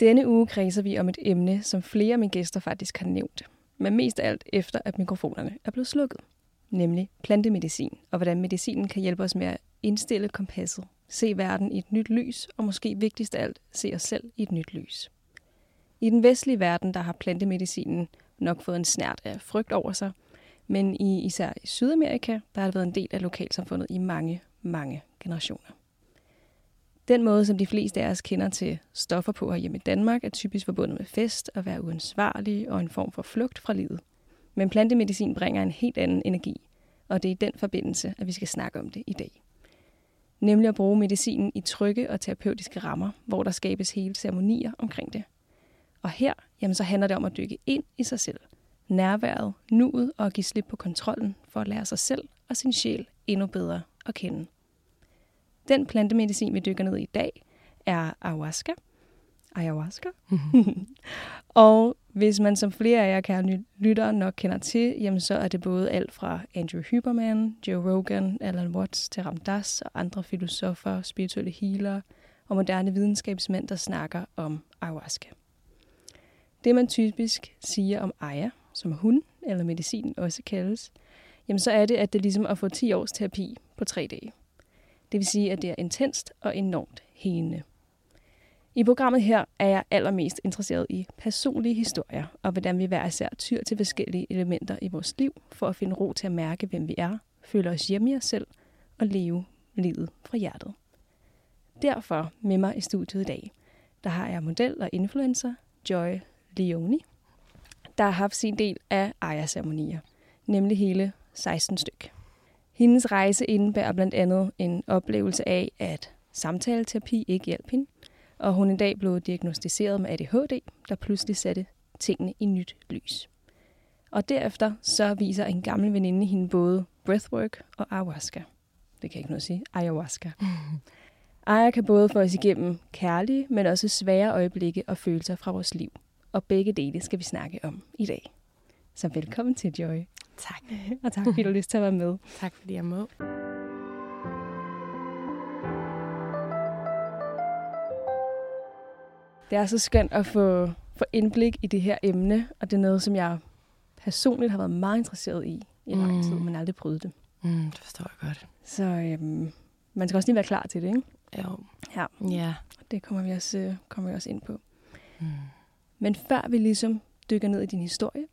Denne uge kredser vi om et emne, som flere af mine gæster faktisk har nævnt, men mest af alt efter, at mikrofonerne er blevet slukket, nemlig plantemedicin, og hvordan medicinen kan hjælpe os med at indstille kompasset, se verden i et nyt lys, og måske vigtigst af alt, se os selv i et nyt lys. I den vestlige verden, der har plantemedicinen nok fået en snært af frygt over sig, men i især i Sydamerika, der har det været en del af lokalsamfundet i mange, mange generationer. Den måde, som de fleste af os kender til stoffer på hjemme i Danmark, er typisk forbundet med fest, og være uansvarlig og en form for flugt fra livet. Men plantemedicin bringer en helt anden energi, og det er i den forbindelse, at vi skal snakke om det i dag. Nemlig at bruge medicinen i trygge og terapeutiske rammer, hvor der skabes hele ceremonier omkring det. Og her, jamen, så handler det om at dykke ind i sig selv, nærværet, nuet og at give slip på kontrollen for at lære sig selv og sin sjæl endnu bedre at kende. Den plantemedicin, vi dykker ned i i dag, er ayahuasca. Ayahuasca. og hvis man som flere af jer kære lyttere nok kender til, jamen så er det både alt fra Andrew Huberman, Joe Rogan, Alan Watts til Ramdas og andre filosofer, spirituelle healer og moderne videnskabsmænd, der snakker om ayahuasca. Det man typisk siger om aya, som er hun, eller medicin også kaldes, jamen så er det, at det er ligesom at få 10 års terapi på tre dage. Det vil sige, at det er intenst og enormt hængende. I programmet her er jeg allermest interesseret i personlige historier, og hvordan vi hver især tyr til forskellige elementer i vores liv, for at finde ro til at mærke, hvem vi er, føle os hjemme i os selv og leve livet fra hjertet. Derfor med mig i studiet i dag, der har jeg model og influencer Joy Leoni, der har haft sin del af ejerceremonier, nemlig hele 16 styk. Hendes rejse indebærer blandt andet en oplevelse af, at samtaleterapi ikke hjalp hende, og hun en dag blev diagnostiseret med ADHD, der pludselig satte tingene i nyt lys. Og derefter så viser en gammel veninde hende både breathwork og ayahuasca. Det kan jeg ikke noget at sige. Ayahuasca. Aya kan både få os igennem kærlige, men også svære øjeblikke og følelser fra vores liv. Og begge dele skal vi snakke om i dag. Så velkommen til Joy. Tak. og tak fordi du har lyst til at være med. Tak fordi jeg må. Det er så skønt at få, få indblik i det her emne, og det er noget, som jeg personligt har været meget interesseret i i lang mm. tid, men aldrig prøvet det. Mm, det forstår jeg godt. Så øhm, man skal også lige være klar til det, ikke? Jo. Ja. Ja. Det kommer vi også, øh, kommer vi også ind på. Mm. Men før vi ligesom dykker ned i din historie,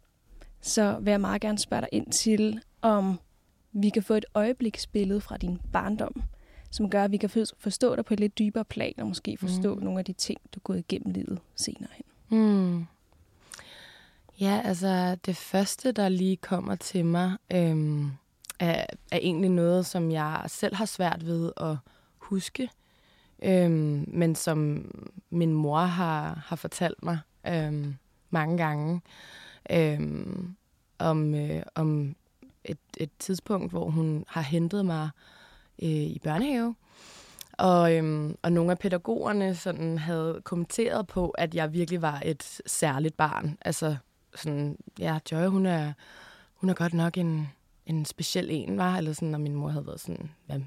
så vil jeg meget gerne spørge dig ind til, om vi kan få et øjebliksbillede fra din barndom, som gør, at vi kan forstå dig på et lidt dybere plan, og måske forstå mm. nogle af de ting, du er gået igennem livet senere hen. Mm. Ja, altså det første, der lige kommer til mig, øhm, er, er egentlig noget, som jeg selv har svært ved at huske, øhm, men som min mor har, har fortalt mig øhm, mange gange øhm, om, øh, om et, et tidspunkt, hvor hun har hentet mig øh, i børnehave. Og, øhm, og nogle af pædagogerne sådan havde kommenteret på, at jeg virkelig var et særligt barn. Altså sådan, ja, Joy, hun er, hun er godt nok en, en speciel en, var, eller sådan, og min mor havde været sådan, hvad,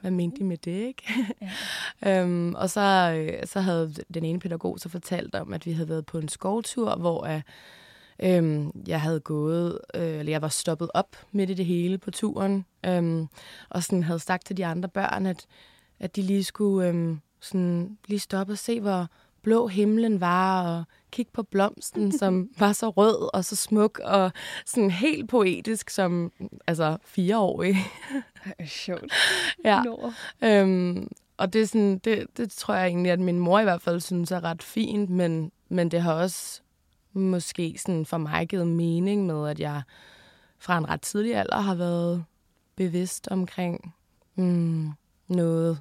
hvad mente de med det, ikke? Ja. øhm, og så, øh, så havde den ene pædagog så fortalt om, at vi havde været på en skovtur, hvor øh, øh, jeg havde gået, øh, eller jeg var stoppet op midt i det hele på turen, øh, og sådan havde sagt til de andre børn, at, at de lige skulle øh, sådan, lige stoppe og se, hvor blå himlen var, og kigge på blomsten, som var så rød og så smuk, og sådan helt poetisk som altså fireårig. Sjovt. ja. Øhm, og det, er sådan, det, det tror jeg egentlig, at min mor i hvert fald synes er ret fint, men, men det har også måske sådan for mig givet mening med, at jeg fra en ret tidlig alder har været bevidst omkring mm, noget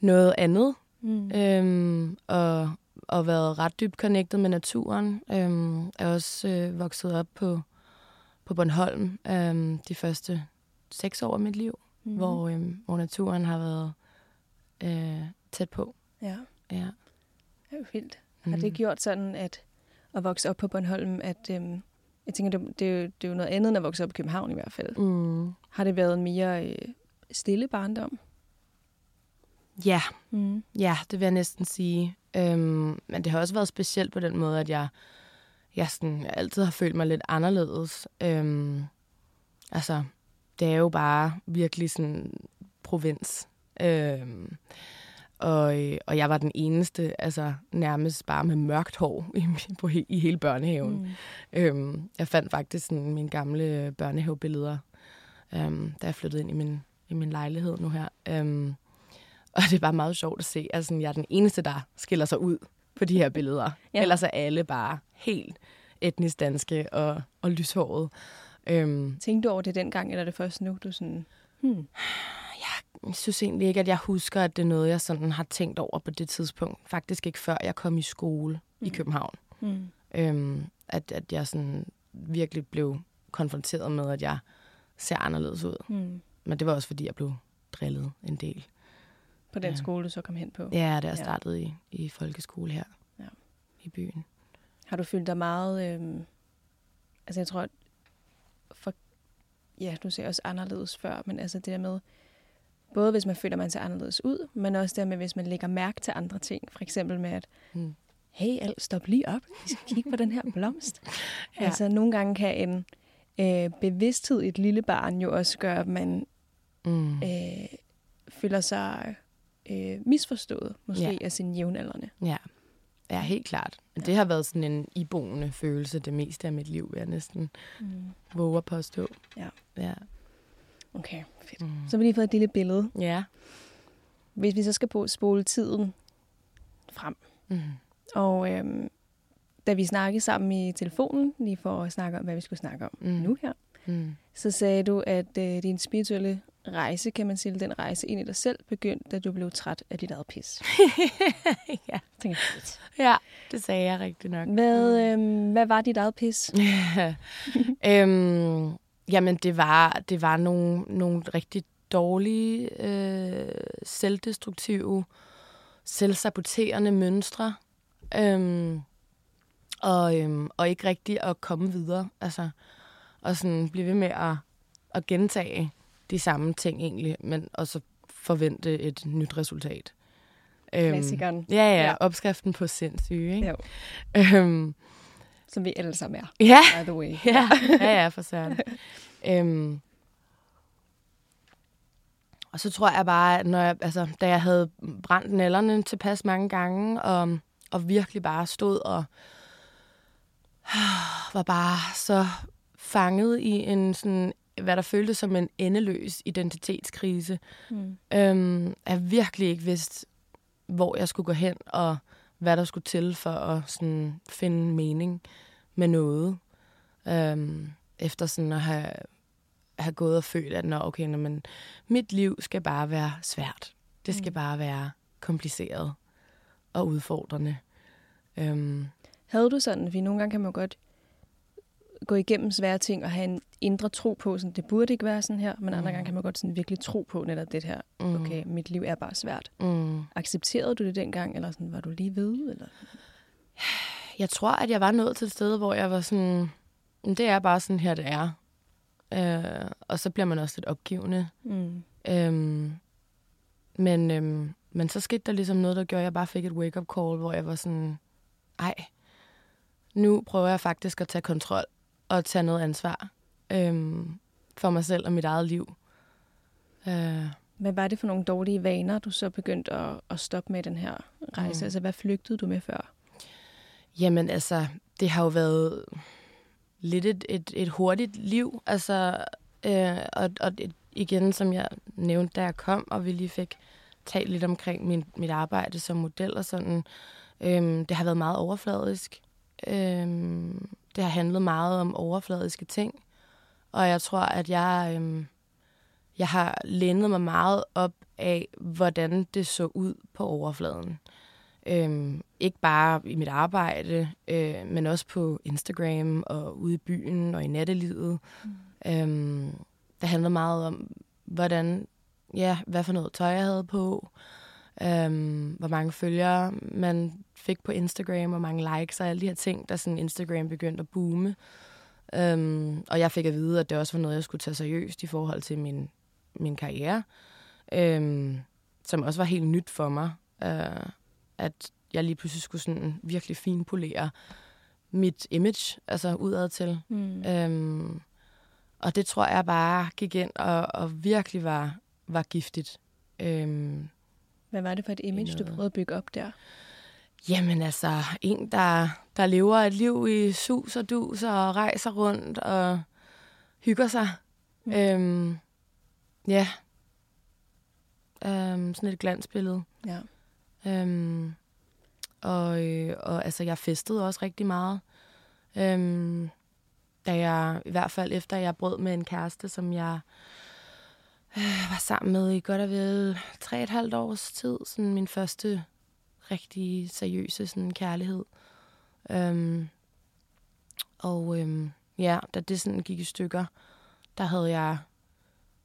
noget andet. Mm. Øhm, og, og været ret dybt connected med naturen. Øhm, er også øh, vokset op på, på Bornholm øhm, de første seks år af mit liv, Mm. mm. hvor, øhm, hvor naturen har været øh, tæt på. Ja, Ja. det er jo vildt. Har det gjort sådan, at at vokse op på Bornholm, at øhm, jeg tænker, det, det, er jo, det er jo noget andet end at vokse op i København i hvert fald. Mm. Har det været en mere øh, stille Ja, Mm. ja, det vil jeg næsten sige. Øhm, men det har også været specielt på den måde, at jeg, jeg, sådan, jeg altid har følt mig lidt anderledes. Øhm, altså, det er jo bare virkelig sådan provins. Øhm, og, øh, og jeg var den eneste, altså nærmest bare med mørkt hår i, på, i hele børnehaven. Mm. Øhm, jeg fandt faktisk sådan mine gamle børnehavebilleder, øhm, da jeg flyttede ind i min, i min lejlighed nu her. Øhm, og det er bare meget sjovt at se, at altså, jeg er den eneste, der skiller sig ud på de her billeder. Ja. Ellers er alle bare helt etnisk danske og, og lyshåret. Øhm, Tænkte du over det dengang, eller er det først nu, du sådan... Hmm. Jeg synes egentlig ikke, at jeg husker, at det er noget, jeg sådan har tænkt over på det tidspunkt. Faktisk ikke før jeg kom i skole mm. i København. Mm. Øhm, at, at jeg sådan virkelig blev konfronteret med, at jeg ser anderledes ud. Mm. Men det var også, fordi jeg blev drillet en del. På den Ja. skole, du så kom hen på. Ja, da jeg Ja. startede i, i folkeskole her Ja. i byen. Har du følt dig meget... Øhm, altså jeg tror, for, ja, du ser også anderledes før, men altså det der med, både hvis man føler, man ser anderledes ud, men også der med, hvis man lægger mærke til andre ting. For eksempel med, at Mm. hey, alt, stop lige op. Vi skal kigge på den her blomst. ja. Altså nogle gange kan en øh, bevidsthed i et lille barn jo også gøre, at man Mm. øh, føler sig øh, misforstået, måske Ja. af sine jævnaldrende. Ja. ja, helt klart. Det har været sådan en iboende følelse det meste af mit liv, vil jeg næsten Mm. våge at påstå. Ja. Ja. Okay, fedt. Mm. Så har vi lige fået et lille billede. Ja. Hvis vi så skal på spole tiden frem, Mm. og øhm, da vi snakkede sammen i telefonen, lige for at snakke om, hvad vi skulle snakke om Mm. nu her, Mm. så sagde du, at øh, din spirituelle rejse, kan man sige, den rejse ind i dig selv, begyndte, da du blev træt af dit eget pis. ja. Tænker, fedt. ja, det sagde jeg rigtig nok. Hvad, øhm, hvad var dit eget pis? øhm, jamen, det var, det var nogle, nogle rigtig dårlige, øh, selvdestruktive, selvsaboterende mønstre. Øhm, og, øhm, og ikke rigtig at komme videre. Altså, og sådan blive ved med at, at gentage de samme ting egentlig, men og så forvente et nyt resultat. Øhm, Klassikeren. Ja, ja, Ja. ja, opskriften på sindssyge, ikke? Jo. Øhm, Som vi alle sammen er, ja, by the way. ja, ja, ja, for søren. øhm, og så tror jeg bare, når jeg, altså, da jeg havde brændt nælderne tilpas mange gange, og, og virkelig bare stod og var bare så fanget i en sådan, hvad der føltes som en endeløs identitetskrise, Mm. øhm, jeg virkelig ikke vidste, hvor jeg skulle gå hen, og hvad der skulle til for at sådan, finde mening med noget. Øhm, efter sådan at have, have gået og følt, at Nå, okay, nå, men mit liv skal bare være svært. Det skal Mm. bare være kompliceret og udfordrende. Øhm, Havde du sådan, fordi nogle gange kan man godt gå igennem svære ting og have en indre tro på, sådan, det burde ikke være sådan her, men andre Mm. gange kan man godt sådan virkelig tro på netop det her, mm, okay, mit liv er bare svært. Mm. Accepterede du det dengang, eller sådan, var du lige ved? Eller? Jeg tror, at jeg var nået til et sted, hvor jeg var sådan, "Men det er bare sådan her, det er. Øh, og så bliver man også lidt opgivende. Mm. Øhm, men, øhm, men så skete der ligesom noget, der gjorde, at jeg bare fik et wake-up call, hvor jeg var sådan, ej, nu prøver jeg faktisk at tage kontrol og tage noget ansvar øhm, for mig selv og mit eget liv. Øh, Hvad var det for nogle dårlige vaner, du så begyndte at, at stoppe med den her rejse? Mm. Altså, hvad flygtede du med før? Jamen altså, det har jo været lidt et, et, et hurtigt liv. Altså, øh, og, og et, igen, som jeg nævnte, da jeg kom, og vi lige fik talt lidt omkring min, mit arbejde som model og sådan. Øhm, det har været meget overfladisk. Øhm, det har handlet meget om overfladiske ting. Og jeg tror, at jeg, øhm, jeg har lænet mig meget op af, hvordan det så ud på overfladen. Øhm, ikke bare i mit arbejde, øh, men også på Instagram og ude i byen og i nattelivet. Mm. Øhm, det handlede meget om, hvordan, ja, hvad for noget tøj jeg havde på, øhm, hvor mange følgere man fik på Instagram, hvor mange likes og alle de her ting, der sådan Instagram begyndte at boome. Øhm, og jeg fik at vide, at det også var noget, jeg skulle tage seriøst i forhold til min, min karriere, øhm, som også var helt nyt for mig. Øh, at jeg lige pludselig skulle sådan virkelig finpolere mit image, altså udad til. Mm. Øhm, og det tror jeg bare gik ind og, og virkelig var, var giftigt. Øhm, Hvad var det for et image, du prøvede at bygge op der? Jamen altså, en, der, der lever et liv i sus og dus og rejser rundt og hygger sig. Mm. Øhm, ja. Øhm, sådan et glansbillede. Ja. Øhm, og, øh, og altså, jeg festede også rigtig meget. Øhm, da jeg, i hvert fald efter jeg brød med en kæreste, som jeg øh, var sammen med i godt og vel tre et halvt års tid. Sådan min første rigtig seriøse sådan, kærlighed. Øhm, og øhm, ja, da det sådan gik i stykker, der havde jeg,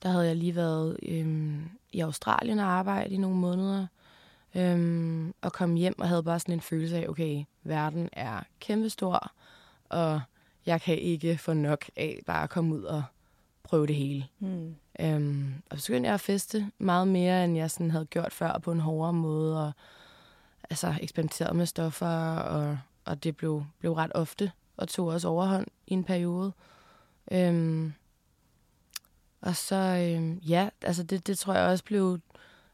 der havde jeg lige været øhm, i Australien og arbejdet i nogle måneder. Øhm, og kom hjem og havde bare sådan en følelse af, okay, verden er kæmpestor, og jeg kan ikke få nok af bare at komme ud og prøve det hele. Mm. Øhm, og så begyndte jeg at feste meget mere, end jeg sådan havde gjort før på en hårdere måde, og altså, eksperimenteret med stoffer, og, og det blev, blev ret ofte, og tog også overhånd i en periode. Øhm, og så, øhm, ja, altså det, det tror jeg også blev,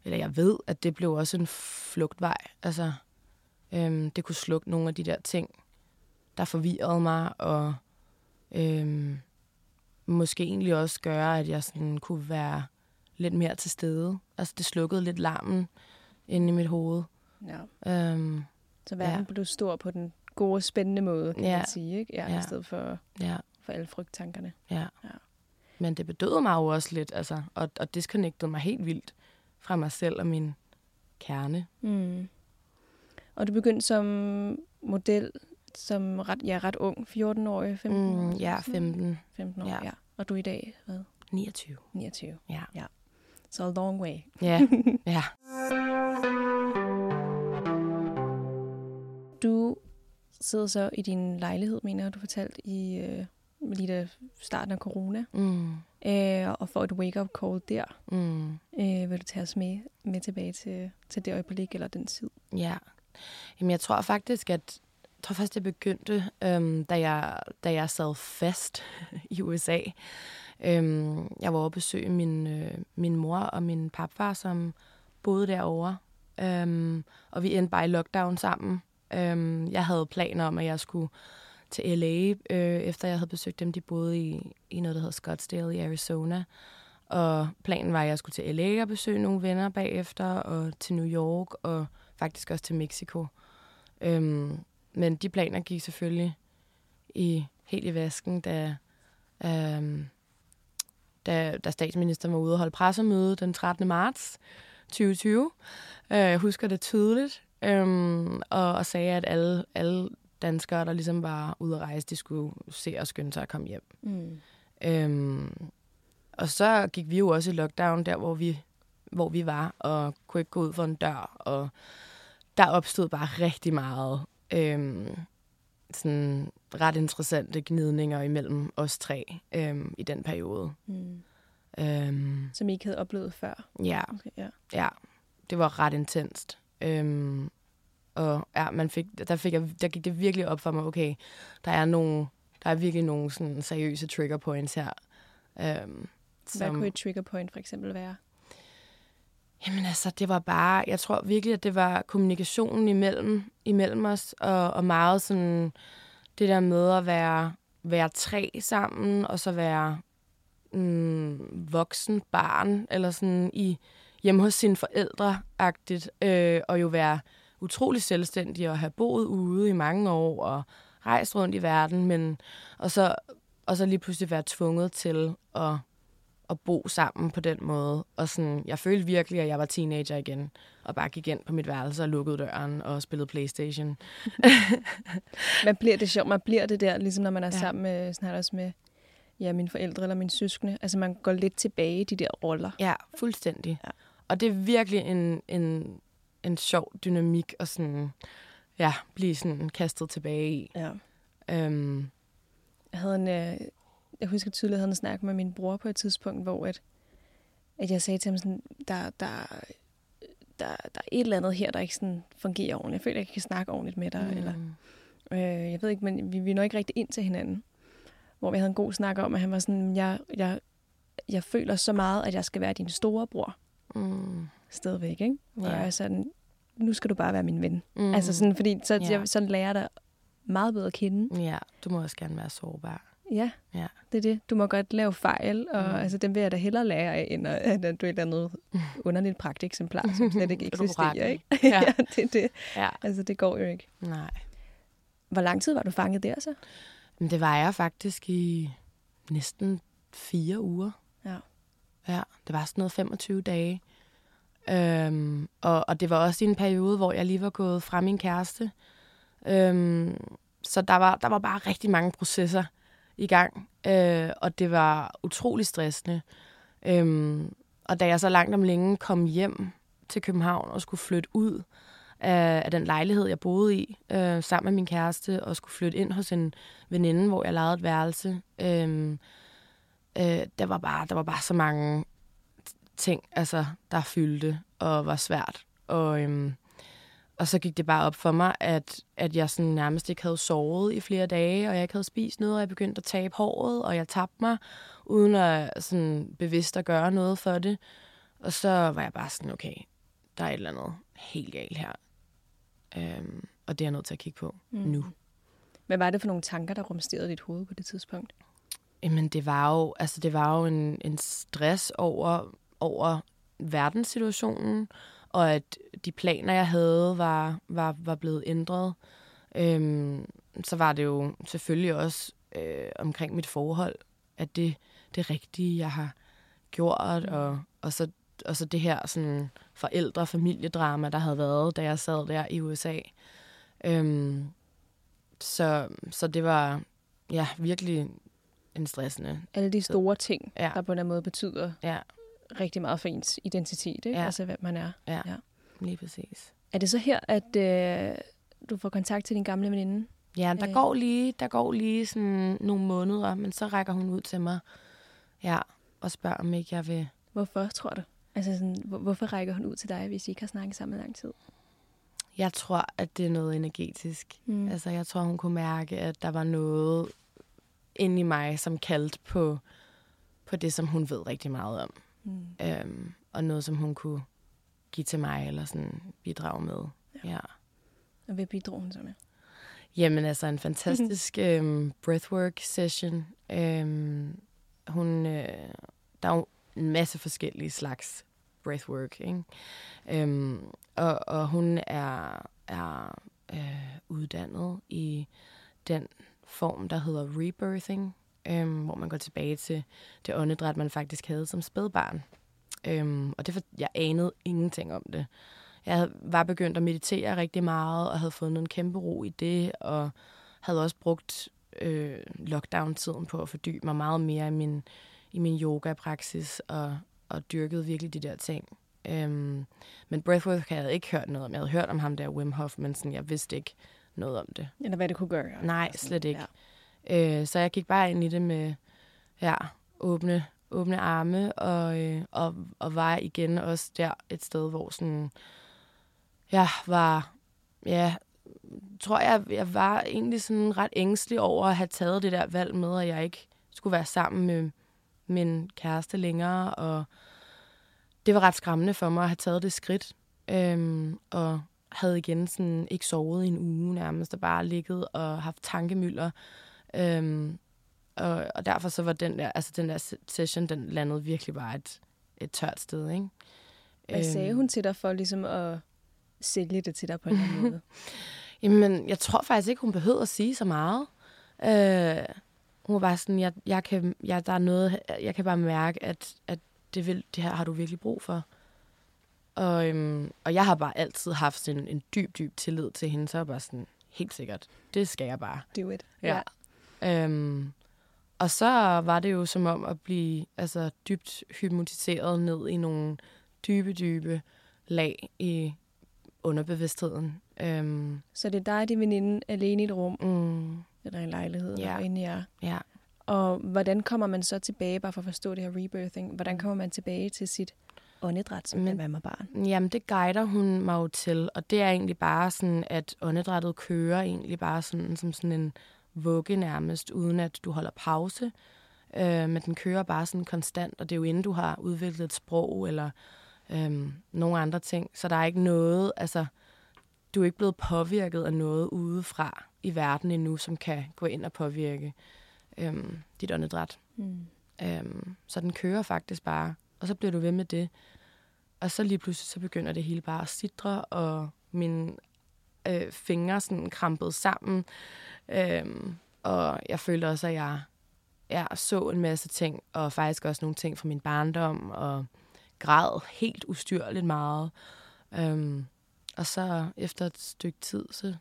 eller jeg ved, at det blev også en flugtvej. Altså, øhm, det kunne slukke nogle af de der ting, der forvirrede mig, og øhm, måske egentlig også gøre, at jeg sådan kunne være lidt mere til stede. Altså, det slukkede lidt larmen inde i mit hoved. Ja. Øhm, så verden ja. blev stor på den gode, spændende måde, kan ja. man sige, ikke? Ja, ja. i stedet for, ja. for alle frygttankerne. Ja. ja. Men det bedøvede mig jo også lidt, altså, og, og disconnectede mig helt vildt fra mig selv og min kerne. Mm. Og du begyndte som model som ret, ja, ret ung, 14-årig, 15 mm, Ja, 15. 15 år, ja. ja. Og du er i dag, hvad? 29. 29, ja. ja. Så so a long way. Ja, ja. Du sidder så i din lejlighed, mener du fortalte i øh, lige da starten af corona, mm. øh, og får et wake-up call der. Mm. Øh, vil du tage os med, med tilbage til, til det øjeblik eller den tid? Ja. Jamen, jeg tror faktisk, at jeg tror faktisk, det begyndte, øhm, da, jeg, da jeg sad fast i USA. Øhm, jeg var over at besøge min, øh, min mor og min papfar, som boede derovre. Øhm, og vi endte bare i lockdown sammen. Øhm, jeg havde planer om, at jeg skulle til LA, øh, efter jeg havde besøgt dem. De boede i, i noget, der hedder Scottsdale i Arizona. Og planen var, at jeg skulle til LA og besøge nogle venner bagefter, og til New York, og faktisk også til Mexico. Øhm, men de planer gik selvfølgelig i, helt i vasken, da, øhm, da, da statsministeren var ude og holde pressemøde den 13. marts 2020. Øh, jeg husker det tydeligt øhm, og, og sagde, at alle, alle danskere, der ligesom var ude at rejse, de skulle se og skynde sig at komme hjem. Mm. Øhm, og så gik vi jo også i lockdown der, hvor vi, hvor vi var, og kunne ikke gå ud for en dør. Og der opstod bare rigtig meget øhm, sådan ret interessante gnidninger imellem os tre øhm, i den periode. Mm. Øhm, Som I ikke havde oplevet før? Ja, okay, ja. ja det var ret intenst. Øhm, og ja, man fik, der, fik jeg, der gik det virkelig op for mig, okay, der er nogle, der er virkelig nogle sådan seriøse trigger points her. Øhm, Hvad som, kunne et trigger point for eksempel være? Jamen altså, det var bare, jeg tror virkelig, at det var kommunikationen imellem, imellem os, og, og meget sådan det der med at være, være tre sammen, og så være mm, voksen barn, eller sådan i hjemme hos sine forældre-agtigt, øh, og jo være utrolig selvstændig og have boet ude i mange år og rejst rundt i verden, men og så, og så lige pludselig være tvunget til at at bo sammen på den måde. Og sådan, jeg følte virkelig, at jeg var teenager igen, og bare gik ind på mit værelse og lukkede døren og spillede Playstation. man bliver det sjovt, man bliver det der, ligesom når man er ja. sammen med, sådan også med ja, mine forældre eller mine søskende. Altså man går lidt tilbage i de der roller. Ja, fuldstændig. Ja. Og det er virkelig en, en, en sjov dynamik at sådan, ja, blive sådan kastet tilbage i. Ja. Øhm. Jeg havde en, øh, jeg husker tydeligt, at jeg havde en snak med min bror på et tidspunkt, hvor at, at jeg sagde til ham sådan, der, der, der, der er et eller andet her, der ikke sådan fungerer ordentligt. Jeg føler, at jeg kan snakke ordentligt med dig. Mm. Eller, øh, jeg ved ikke, men vi, vi når ikke rigtig ind til hinanden. Hvor vi havde en god snak om, at han var sådan, jeg, jeg, jeg føler så meget, at jeg skal være din store bror. Mm. Stadigvæk, ikke? Hvor yeah. jeg er sådan, nu skal du bare være min ven. Mm. Altså sådan, fordi så, yeah. jeg, sådan lærer dig meget bedre at kende. Ja, du må også gerne være sårbar. Ja, ja, det er det. Du må godt lave fejl, og mm. altså, dem vil jeg da hellere lære af, end at, at du er et eller andet underligt pragteksemplar, som slet ikke eksisterer. Ikke? Ja. ja, det er det. Ja. Altså, det går jo ikke. Nej. Hvor lang tid var du fanget der så? Men det var jeg faktisk i næsten fire uger. Ja. Ja, det var sådan noget 25 dage. Øhm, og, og det var også i en periode, hvor jeg lige var gået fra min kæreste. Øhm, så der var, der var bare rigtig mange processer i gang, øh, og det var utrolig stressende. Øhm, og da jeg så langt om længe kom hjem til København og skulle flytte ud af, af den lejlighed, jeg boede i, øh, sammen med min kæreste, og skulle flytte ind hos en veninde, hvor jeg lejede et værelse, øh, øh, der, var bare, der var bare så mange ting, altså, der fyldte og var svært. Og, øhm, og så gik det bare op for mig, at, at jeg sådan nærmest ikke havde sovet i flere dage, og jeg ikke havde spist noget, og jeg begyndte at tabe håret, og jeg tabte mig, uden at sådan bevidst at gøre noget for det. Og så var jeg bare sådan, okay, der er et eller andet helt galt her. Øhm, og det er jeg nødt til at kigge på mm. nu. Hvad var det for nogle tanker, der rumsterede dit hoved på det tidspunkt? Jamen, det var jo, altså, det var jo en, en stress over, over verdenssituationen, og at de planer, jeg havde, var, var, var blevet ændret. Øhm, så var det jo selvfølgelig også øh, omkring mit forhold, at det det rigtige, jeg har gjort, mm. og, og, så, og så det her sådan, forældre-familiedrama, der havde været, da jeg sad der i USA. Øhm, så, så det var ja, virkelig en stressende. Alle de store ting, ja. der på en måde betyder ja rigtig meget for ens identitet, ikke? Ja. altså hvem man er. Ja, ja, lige præcis. Er det så her, at øh, du får kontakt til din gamle veninde? Ja, der, øh. går lige, der går lige sådan nogle måneder, men så rækker hun ud til mig ja, og spørger, om ikke jeg vil... Hvorfor, tror du? Altså sådan, hvor, hvorfor rækker hun ud til dig, hvis I ikke har snakket sammen i lang tid? Jeg tror, at det er noget energetisk. Mm. Altså, jeg tror, hun kunne mærke, at der var noget inde i mig, som kaldte på, på det, som hun ved rigtig meget om. Mm. Øhm, og noget, som hun kunne give til mig, eller sådan bidrage med. Ja. ja. Og hvad bidrog hun så med? Jamen altså en fantastisk øhm, breathwork session. Øhm, hun, øh, der er jo en masse forskellige slags breathwork, ikke? Øhm, og, og hun er, er øh, uddannet i den form, der hedder rebirthing, øhm, hvor man går tilbage til det åndedræt, man faktisk havde som spædbarn. Øhm, og det for, jeg anede ingenting om det. Jeg var begyndt at meditere rigtig meget, og havde fundet en kæmpe ro i det, og havde også brugt øh, lockdown-tiden på at fordybe mig meget mere i min, i min yoga-praksis, og, og dyrkede virkelig de der ting. Øhm, men breathwork havde jeg ikke hørt noget om. Jeg havde hørt om ham der, Wim Hof, men sådan, jeg vidste ikke noget om det. Eller hvad det kunne gøre. Nej, slet ikke. Ja. Øh, så jeg gik bare ind i det med ja, åbne, åbne arme, og, øh, og, og var igen også der et sted, hvor sådan, jeg var, ja, tror jeg, jeg var egentlig sådan ret ængstelig over at have taget det der valg med, at jeg ikke skulle være sammen med min kæreste længere, og det var ret skræmmende for mig at have taget det skridt, øhm, og havde igen sådan ikke sovet i en uge nærmest, og bare ligget og haft tankemøller, Øhm, og, og derfor så var den der, altså den der session, den landede virkelig bare et, et tørt sted, ikke? Hvad øhm, sagde hun til dig for ligesom at sælge det til dig på en eller anden måde? Jamen, jeg tror faktisk ikke, hun behøvede at sige så meget. Øh, Hun var bare sådan, jeg, jeg kan, jeg, der er noget, jeg kan bare mærke, at, at det, vil, det her har du virkelig brug for. Og, øhm, og jeg har bare altid haft sådan en, en dyb, dyb tillid til hende, så jeg bare sådan, helt sikkert, det skal jeg bare. Do it. Ja. Øhm, og så var det jo som om at blive altså, dybt hypnotiseret ned i nogle dybe, dybe lag i underbevidstheden. Øhm, Så det er dig og din veninde alene i et rum, mm, eller i en lejlighed, Ja. og inde i jer. ja. Og hvordan kommer man så tilbage, bare for at forstå det her rebirthing, hvordan kommer man tilbage til sit åndedræt, som Men- være med barn? Jamen, det guider hun mig jo til, og det er egentlig bare sådan, at åndedrættet kører egentlig bare sådan, som sådan en vugge nærmest, uden at du holder pause. Øh, men den kører bare sådan konstant, og det er jo inden du har udviklet et sprog eller øh, nogle andre ting. Så der er ikke noget, altså, du er ikke blevet påvirket af noget udefra i verden endnu, som kan gå ind og påvirke øh, dit åndedræt. Mm. Øhm, så den kører faktisk bare, og så bliver du ved med det. Og så lige pludselig, så begynder det hele bare at sidre, og mine øh, fingre sådan krampede sammen. Øhm, og jeg følte også, at jeg, jeg så en masse ting, og faktisk også nogle ting fra min barndom, og græd helt ustyrligt meget. Øhm, og så efter et stykke tid, så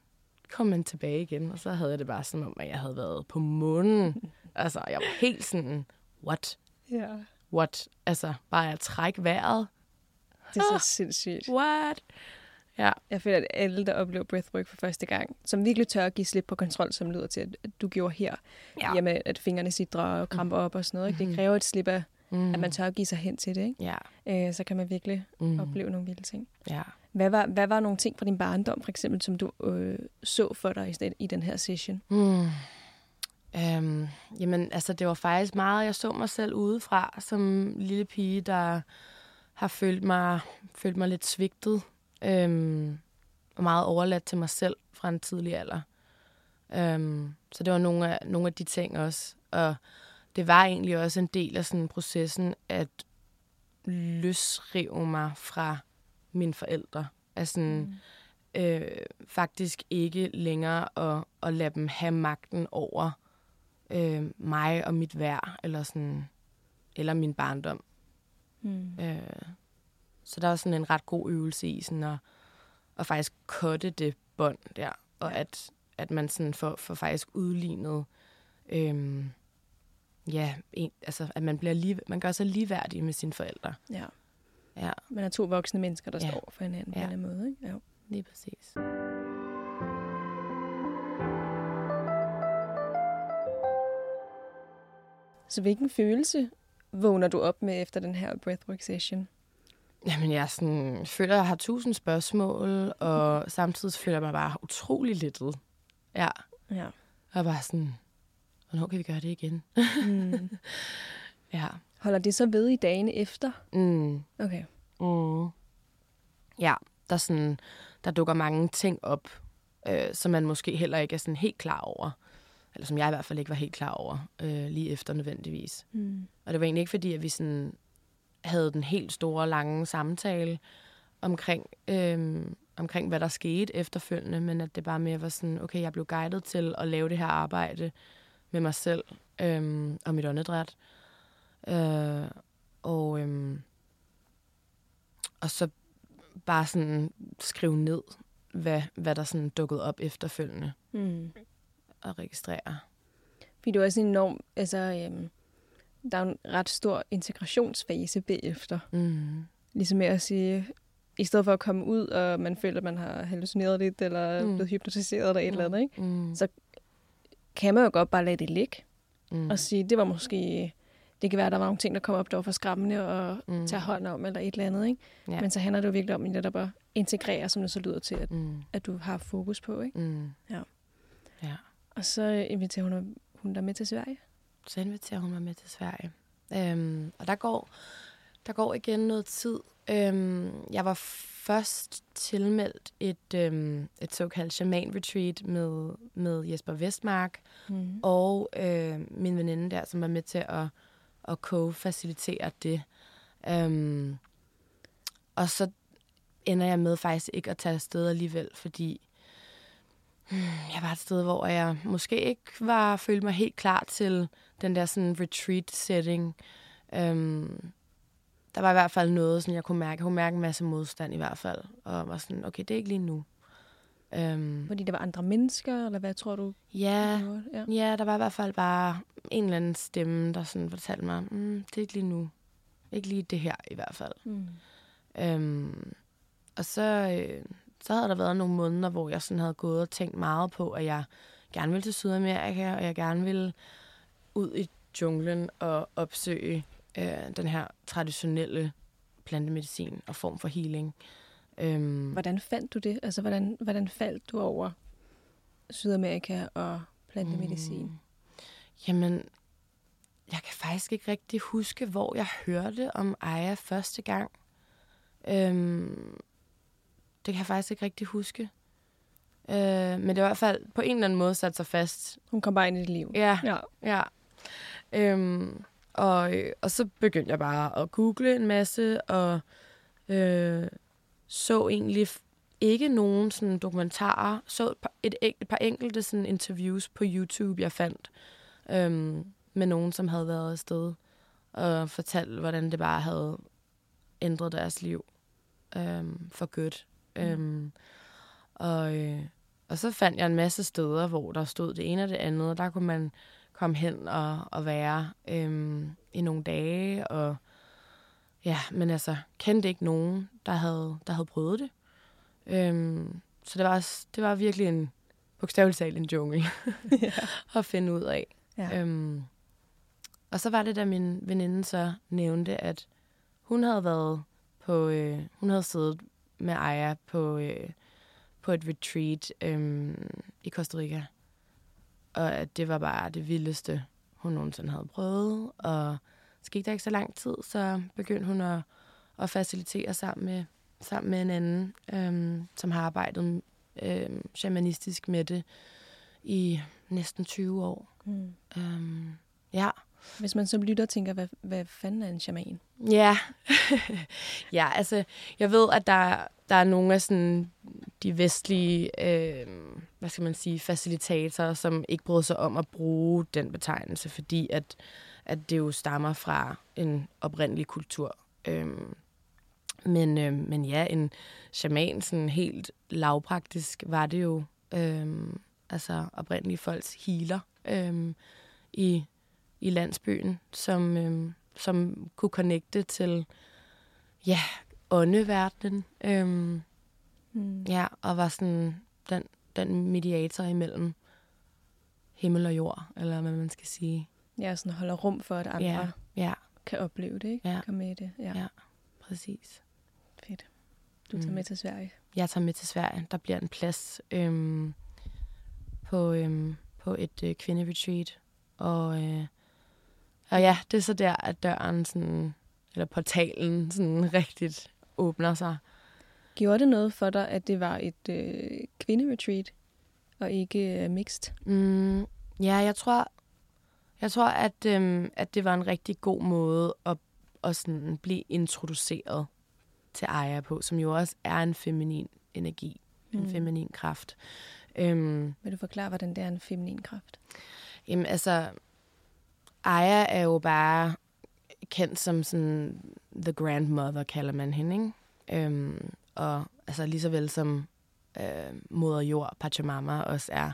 kom man tilbage igen, og så havde jeg det bare som om, at jeg havde været på månen. Altså, jeg var helt sådan, what? Ja. What? Altså, bare at trække vejret. Det er Ah. så sindssygt. What? Ja. Jeg føler, at alle, der oplever breathwork for første gang, som virkelig tør at give slip på kontrol, som lyder til, at du gjorde her, Ja. jamen, at fingrene sidder og kramper op og sådan noget. Ikke? Det Mhm. kræver et slip af, Mm. at man tør at give sig hen til det. Ikke? Ja. Øh, så kan man virkelig Mm. opleve nogle vilde ting. Ja. Hvad var, hvad var nogle ting fra din barndom, for eksempel, som du øh, så for dig i, den- i den her session? Mm. Øhm, jamen, altså, det var faktisk meget, jeg så mig selv udefra som lille pige, der har følt mig, følt mig lidt svigtet. Øhm, og meget overladt til mig selv fra en tidlig alder. Øhm, så det var nogle af, nogle af de ting også. Og det var egentlig også en del af sådan processen at løsrive mig fra mine forældre. Altså, mm. øh, faktisk ikke længere at, at lade dem have magten over øh, mig og mit værd, eller, sådan, eller min barndom. Mm. Øh, så der var sådan en ret god øvelse i sådan at, at faktisk kotte det bånd der, og Ja. at, at man sådan får, får faktisk udlignet, øh, ja, en, altså at man, bliver lige, man gør sig ligeværdig med sine forældre. Ja. Ja, Man er to voksne mennesker, der Ja. står for hinanden på Ja. en eller anden måde. Ikke? Ja. lige præcis. Så hvilken følelse vågner du op med efter den her breathwork session? Jamen, jeg sådan, føler, jeg har tusind spørgsmål, og samtidig føler jeg mig bare utrolig lettet. Ja, Ja. og bare sådan, hvornår kan vi gøre det igen? Mm. Ja. Holder det så ved i dagene efter? Mm. Okay. Mm. Ja, der, er sådan, der dukker mange ting op, øh, som man måske heller ikke er sådan helt klar over. Eller som jeg i hvert fald ikke var helt klar over øh, lige efter nødvendigvis. Mm. Og det var egentlig ikke fordi, at vi sådan havde den helt store, lange samtale omkring, øhm, omkring, hvad der skete efterfølgende, men at det bare mere var sådan, okay, jeg blev guidet til at lave det her arbejde med mig selv øhm, og mit åndedræt. Øh, og, øhm, og så bare sådan skrive ned, hvad, hvad der sådan dukkede op efterfølgende Mm. og registrere. Fordi det er også en enorm, altså, øhm, der er en ret stor integrationsfase bagefter. Mm. Ligesom med at sige, i stedet for at komme ud, og man føler, at man har hallucineret lidt, eller Mm. mm. blevet hypnotiseret eller et eller andet, ikke? Mm. Så kan man jo godt bare lade det ligge, Mm. og sige, det var måske, det kan være, at der var nogle ting, der kom op, der var for skræmmende og Mm. mm. tage hånd om, eller et eller andet, ikke? Ja. Men så handler det jo virkelig om netop at integrere, som det så lyder til, at, Mm. at du har fokus på, ikke? Mm. Ja. Ja. Og så inviterer hun, hun dig med til Sverige. Så inviterer hun mig med til Sverige. Øhm, og der går, der går igen noget tid. Øhm, jeg var først tilmeldt et, øhm, et såkaldt shaman retreat med, med Jesper Vestmark Mm. og øh, min veninde der, som var med til at, at co-facilitere det. Øhm, og så ender jeg med faktisk ikke at tage afsted alligevel, fordi Jeg var et sted, hvor jeg måske ikke var følte mig helt klar til den der sådan retreat-setting. Øhm, der var i hvert fald noget, sådan jeg kunne mærke. Jeg kunne mærke en masse modstand i hvert fald. Og var sådan, okay, det er ikke lige nu. Øhm, Fordi der var andre mennesker, eller hvad tror du? Ja, ja. ja, der var i hvert fald bare en eller anden stemme, der sådan fortalte mig, mm, det er ikke lige nu. Ikke lige det her i hvert fald. Mm. Øhm, og så, øh, så havde der været nogle måneder, hvor jeg sådan havde gået og tænkt meget på, at jeg gerne ville til Sydamerika, og jeg gerne ville ud i junglen og opsøge øh, den her traditionelle plantemedicin og form for healing. Øhm, hvordan fandt du det? Altså, hvordan, hvordan faldt du over Sydamerika og plantemedicin? Mm, jamen, jeg kan faktisk ikke rigtig huske, hvor jeg hørte om Aya første gang. Øhm, det kan jeg faktisk ikke rigtig huske. Øh, men det var i hvert fald på en eller anden måde sat sig fast. Hun kom bare ind i dit liv. Ja, ja. ja. Øhm, og, og så begyndte jeg bare at google en masse, og øh, så egentlig ikke nogen sådan dokumentarer. Så et par, et, et par enkelte sådan interviews på YouTube, jeg fandt øhm, med nogen, som havde været afsted og fortalt, hvordan det bare havde ændret deres liv øhm, for godt. Mm. Øhm, og, øh, og så fandt jeg en masse steder, hvor der stod det ene og det andet, og der kunne man komme hen og, og være øhm, i nogle dage, og ja, men altså, kendte ikke nogen, der havde, der havde prøvet det. Øhm, så det var, det var virkelig en, bogstaveligt talt en jungle ja. at finde ud af. Ja. Øhm, og så var det, da min veninde så nævnte, at hun havde været på, øh, hun havde siddet med Aya på, øh, på et retreat øh, i Costa Rica. Og at det var bare det vildeste, hun nogensinde havde prøvet. Og så gik der ikke så lang tid, så begyndte hun at, at facilitere sammen med, sammen med en anden, øhm, som har arbejdet øhm, shamanistisk med det i næsten 20 år. Mm. Øhm, ja. Hvis man som lytter tænker, hvad, hvad fanden er en shaman? Ja, ja altså, jeg ved, at der, der er nogle af sådan, de vestlige, øh, hvad skal man sige, facilitatorer, som ikke bryder sig om at bruge den betegnelse, fordi at at det jo stammer fra en oprindelig kultur. Øh, men, øh, men ja, en shaman, sådan helt lavpraktisk, var det jo øh, altså oprindelige folks healer øh, i, i landsbyen, som, øhm, som kunne connecte til ja, åndeverdenen. Øhm, mm. Ja, og var sådan den, den mediator imellem himmel og jord, eller hvad man skal sige. Ja, sådan holder rum for, at andre ja. Ja. kan opleve det, ikke? Ja. Kom med det. Ja. ja, præcis. Fedt. Du tager mm. med til Sverige. Jeg tager med til Sverige. Der bliver en plads øhm, på, øhm, på et øh, kvinderetreat. Og, øh, og ja, det er så der, at døren, sådan, eller portalen, sådan rigtigt åbner sig. Gjorde det noget for dig, at det var et øh, kvinderetreat, og ikke øh, mixed? Mm, ja, jeg tror, jeg tror, at, øhm, at det var en rigtig god måde at, at sådan blive introduceret til Aya på, som jo også er en feminin energi, mm. en feminin kraft. Øhm, Vil du forklare, hvordan det er en feminin kraft? Jamen altså, Aya er jo bare kendt som sådan the grandmother, kalder man hende, ikke? Øhm, og altså lige så vel som øh, moder jord, Pachamama, også er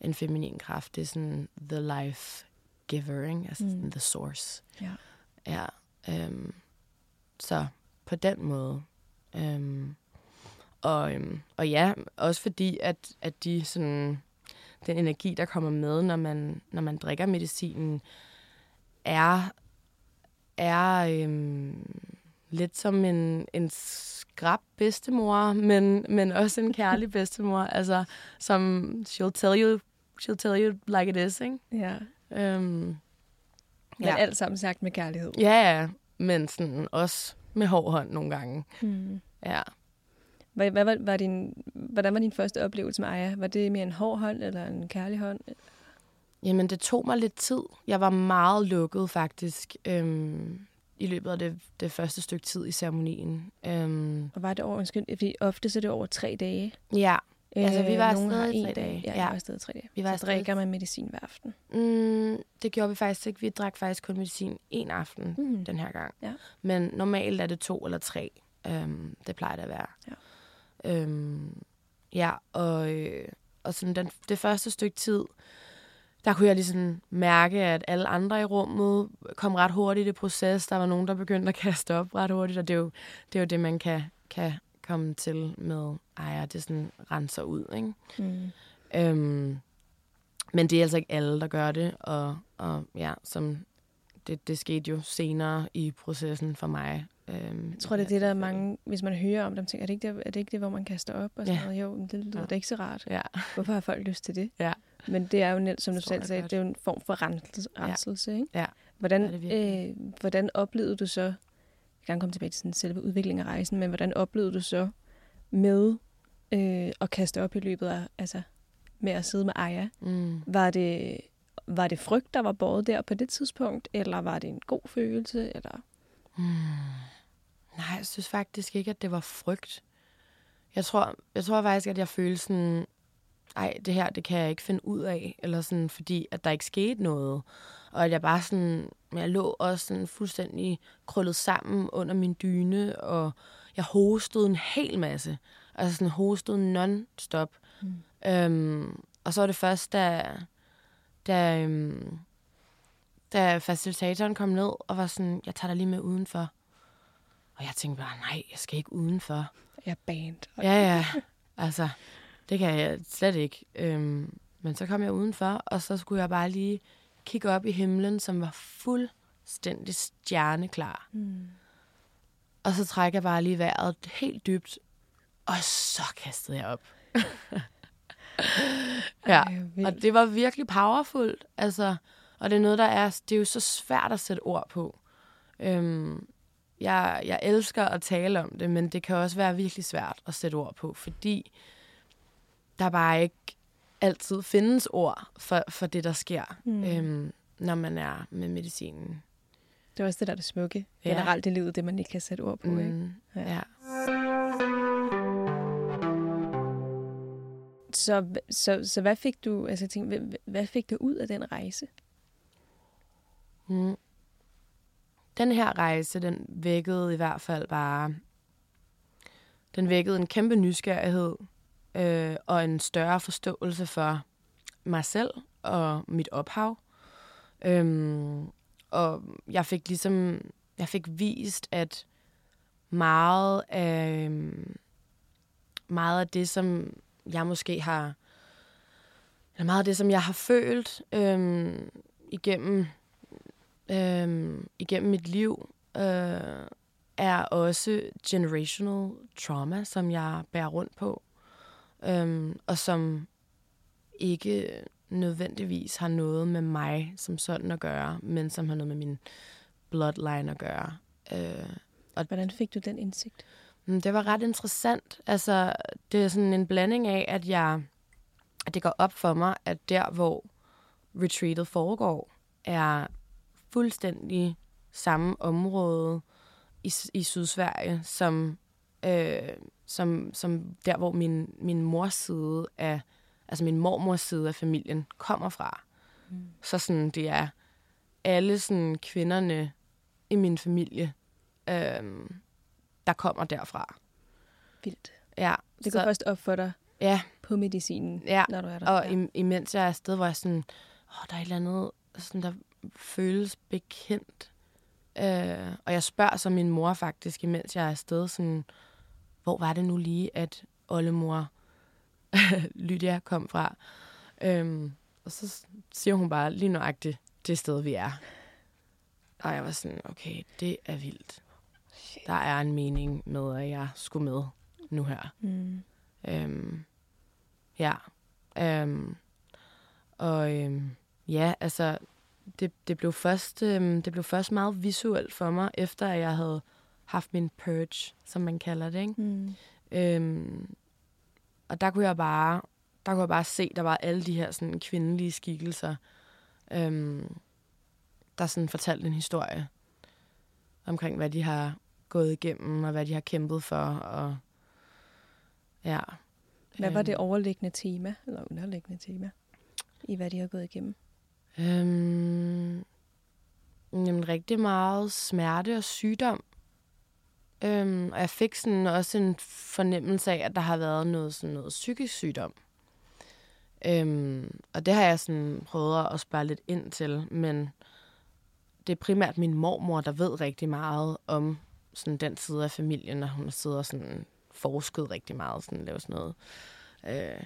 en feminin kraft. Det er sådan the life giver, ikke? altså mm. the source. Ja. ja øhm, så på den måde. Øhm, og, øhm, og ja, også fordi, at, at de sådan, den energi, der kommer med, når man, når man drikker medicinen, er, er øhm, lidt som en, en skrab bedstemor, men, men også en kærlig bedstemor, altså som she'll tell you, she'll tell you like it is, ikke? Ja. Øhm, men ja. alt sammen sagt med kærlighed. Ja, men sådan også med hård hånd nogle gange. Mm. Ja. Hvad, hvad var, var din, hvordan var din første oplevelse med Aya? Var det mere en hård hånd eller en kærlig hånd? Jamen, det tog mig lidt tid. Jeg var meget lukket faktisk øhm, i løbet af det, det første stykke tid i ceremonien. Øhm, Og var det over, undskyld, fordi ofte så er det over tre dage? Ja. Altså, vi var afsted i tre dag. dage. Ja, Ja. vi var afsted i tre dage. Vi var så afsted- drikker man medicin hver aften. Mm, det gjorde vi faktisk ikke. Vi drak faktisk kun medicin en aften Mm. den her gang. Ja. Men normalt er det to eller tre. Øhm, det plejer det at være. Ja. Øhm, ja, og, øh, og sådan den, det første stykke tid, der kunne jeg ligesom mærke, at alle andre i rummet kom ret hurtigt i proces. Der var nogen, der begyndte at kaste op ret hurtigt, og det er jo det, er jo det man kan, kan komme til med ejer. Det sådan renser ud, ikke? Mm. Øhm, men det er altså ikke alle, der gør det, og, og ja, som det, det skete jo senere i processen for mig. Øhm, Jeg tror, det er det, der er mange, hvis man hører om dem, tænker, er det ikke det, er det, ikke det hvor man kaster op? Og sådan Ja. noget? Jo, det lyder Ja. da ikke så rart. Ja, Hvorfor har folk lyst til det? Ja. Men det er jo, net, som du selv sagde, godt. det er jo en form for renselse, Ja. ikke? Ja. Hvordan, det virkelig. øh, hvordan oplevede du så, jeg kan gerne komme tilbage til sådan selve udviklingen af rejsen, men hvordan oplevede du så med øh, at kaste op i løbet af, altså med at sidde med Aya? mm. Var det, var det frygt, der var båret der på det tidspunkt, eller var det en god følelse? Eller? Mm. Nej, jeg synes faktisk ikke, at det var frygt. Jeg tror, jeg tror faktisk, at jeg følte sådan, ej, det her, det kan jeg ikke finde ud af, eller sådan, fordi at der ikke skete noget. Og at jeg bare sådan, jeg lå også sådan fuldstændig krøllet sammen under min dyne, og jeg hostede en hel masse. Altså sådan hostede non-stop. Mm. Øhm, og så var det først, da, da, øhm, da facilitatoren kom ned og var sådan, jeg tager dig lige med udenfor. Og jeg tænkte bare, nej, jeg skal ikke udenfor. Jeg er band. Ja, ja. Altså, det kan jeg slet ikke. Øhm, men så kom jeg udenfor, og så skulle jeg bare lige kigge op i himlen, som var fuldstændig stjerneklar. Mm. Og så trækker jeg bare lige vejret helt dybt, og så kastede jeg op. ja, og det var virkelig powerfult. Altså, og det er noget, der er, det er jo så svært at sætte ord på. Øhm, jeg, jeg elsker at tale om det, men det kan også være virkelig svært at sætte ord på, fordi der bare ikke altid findes ord for, for det, der sker, Mm. øhm, når man er med medicinen. Det er også det, der er det smukke. Ja. Generelt i livet, det man ikke kan sætte ord på. Mm. Ikke? Ja. ja. Så, så, så hvad fik du, altså tænkte, hvad, hvad fik du ud af den rejse? Mm. Den her rejse, den vækkede i hvert fald bare... Den vækkede en kæmpe nysgerrighed øh, og en større forståelse for mig selv og mit ophav. Øhm, og jeg fik ligesom... Jeg fik vist, at meget af, meget af det, som jeg måske har... Eller meget af det, som jeg har følt øhm, igennem øhm, igennem mit liv, øh, er også generational trauma, som jeg bærer rundt på, øhm, og som ikke nødvendigvis har noget med mig som sådan at gøre, men som har noget med min bloodline at gøre. Øh, Hvordan fik du den indsigt? Mm, Det var ret interessant. Altså, det er sådan en blanding af, at jeg at det går op for mig, at der, hvor retreatet foregår, er fuldstændig samme område i, i Sydsverige, som, øh, som, som der, hvor min, min mors side af, altså min mormors side af familien kommer fra. Mm. Så sådan, det er alle sådan kvinderne i min familie, øh, der kommer derfra. Vildt. Ja, Det går så, først op for dig ja, på medicinen, Ja, når du er der. og ja. im- imens jeg er afsted, hvor jeg sådan, åh, der er et eller andet, sådan, der føles bekendt. Øh, og jeg spørger så min mor faktisk, imens jeg er afsted, sådan, hvor var det nu lige, at oldemor Lydia kom fra? Øhm, og så siger hun bare lige nøjagtigt, det sted, vi er. Og jeg var sådan, okay, det er vildt. Der er en mening med, at jeg skulle med nu her. Mm. Øhm, ja. Øhm, og øhm, ja, altså, det, det, blev først, øhm, det blev først meget visuelt for mig, efter at jeg havde haft min purge, som man kalder det. Ikke? Mm. Øhm, og der kunne jeg bare, der kunne jeg bare se, der var alle de her sådan, kvindelige skikkelser, øhm, der sådan fortalte en historie omkring, hvad de har gået igennem, og hvad de har kæmpet for, og ja. Hvad var det Øhm. overliggende tema, eller underliggende tema, i hvad de har gået igennem? Øhm, jamen, rigtig meget smerte og sygdom. Øhm, og jeg fik sådan også en fornemmelse af, at der har været noget, sådan noget psykisk sygdom. Øhm, og det har jeg sådan prøvet at spørge lidt ind til, men det er primært min mormor, der ved rigtig meget om sådan den side af familien, og hun sidder sådan forsket rigtig meget, sådan laver sådan noget, øh,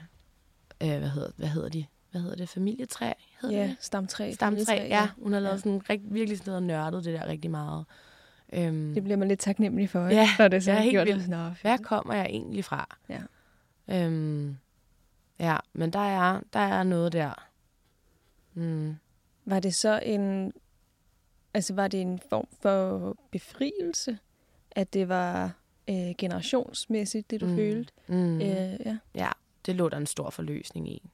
øh, hvad, hedder, hvad hedder de? Hvad hedder det? Familietræ? Hedder Ja, det? stamtræ. Stamtræ, ja. Hun har lavet Ja. sådan rigt, virkelig sådan noget nørdet, det der rigtig meget. Øhm, Det bliver man lidt taknemmelig for, ikke? Ja, når det så er helt gjort. vildt. Nå, hvad kommer jeg egentlig fra? Ja. Øhm, ja, men der er, der er noget der. Mm. Var det så en, altså var det en form for befrielse, at det var øh, generationsmæssigt, det du. Mm. følte? Mm. Øh, ja. Ja, det lå der en stor forløsning i.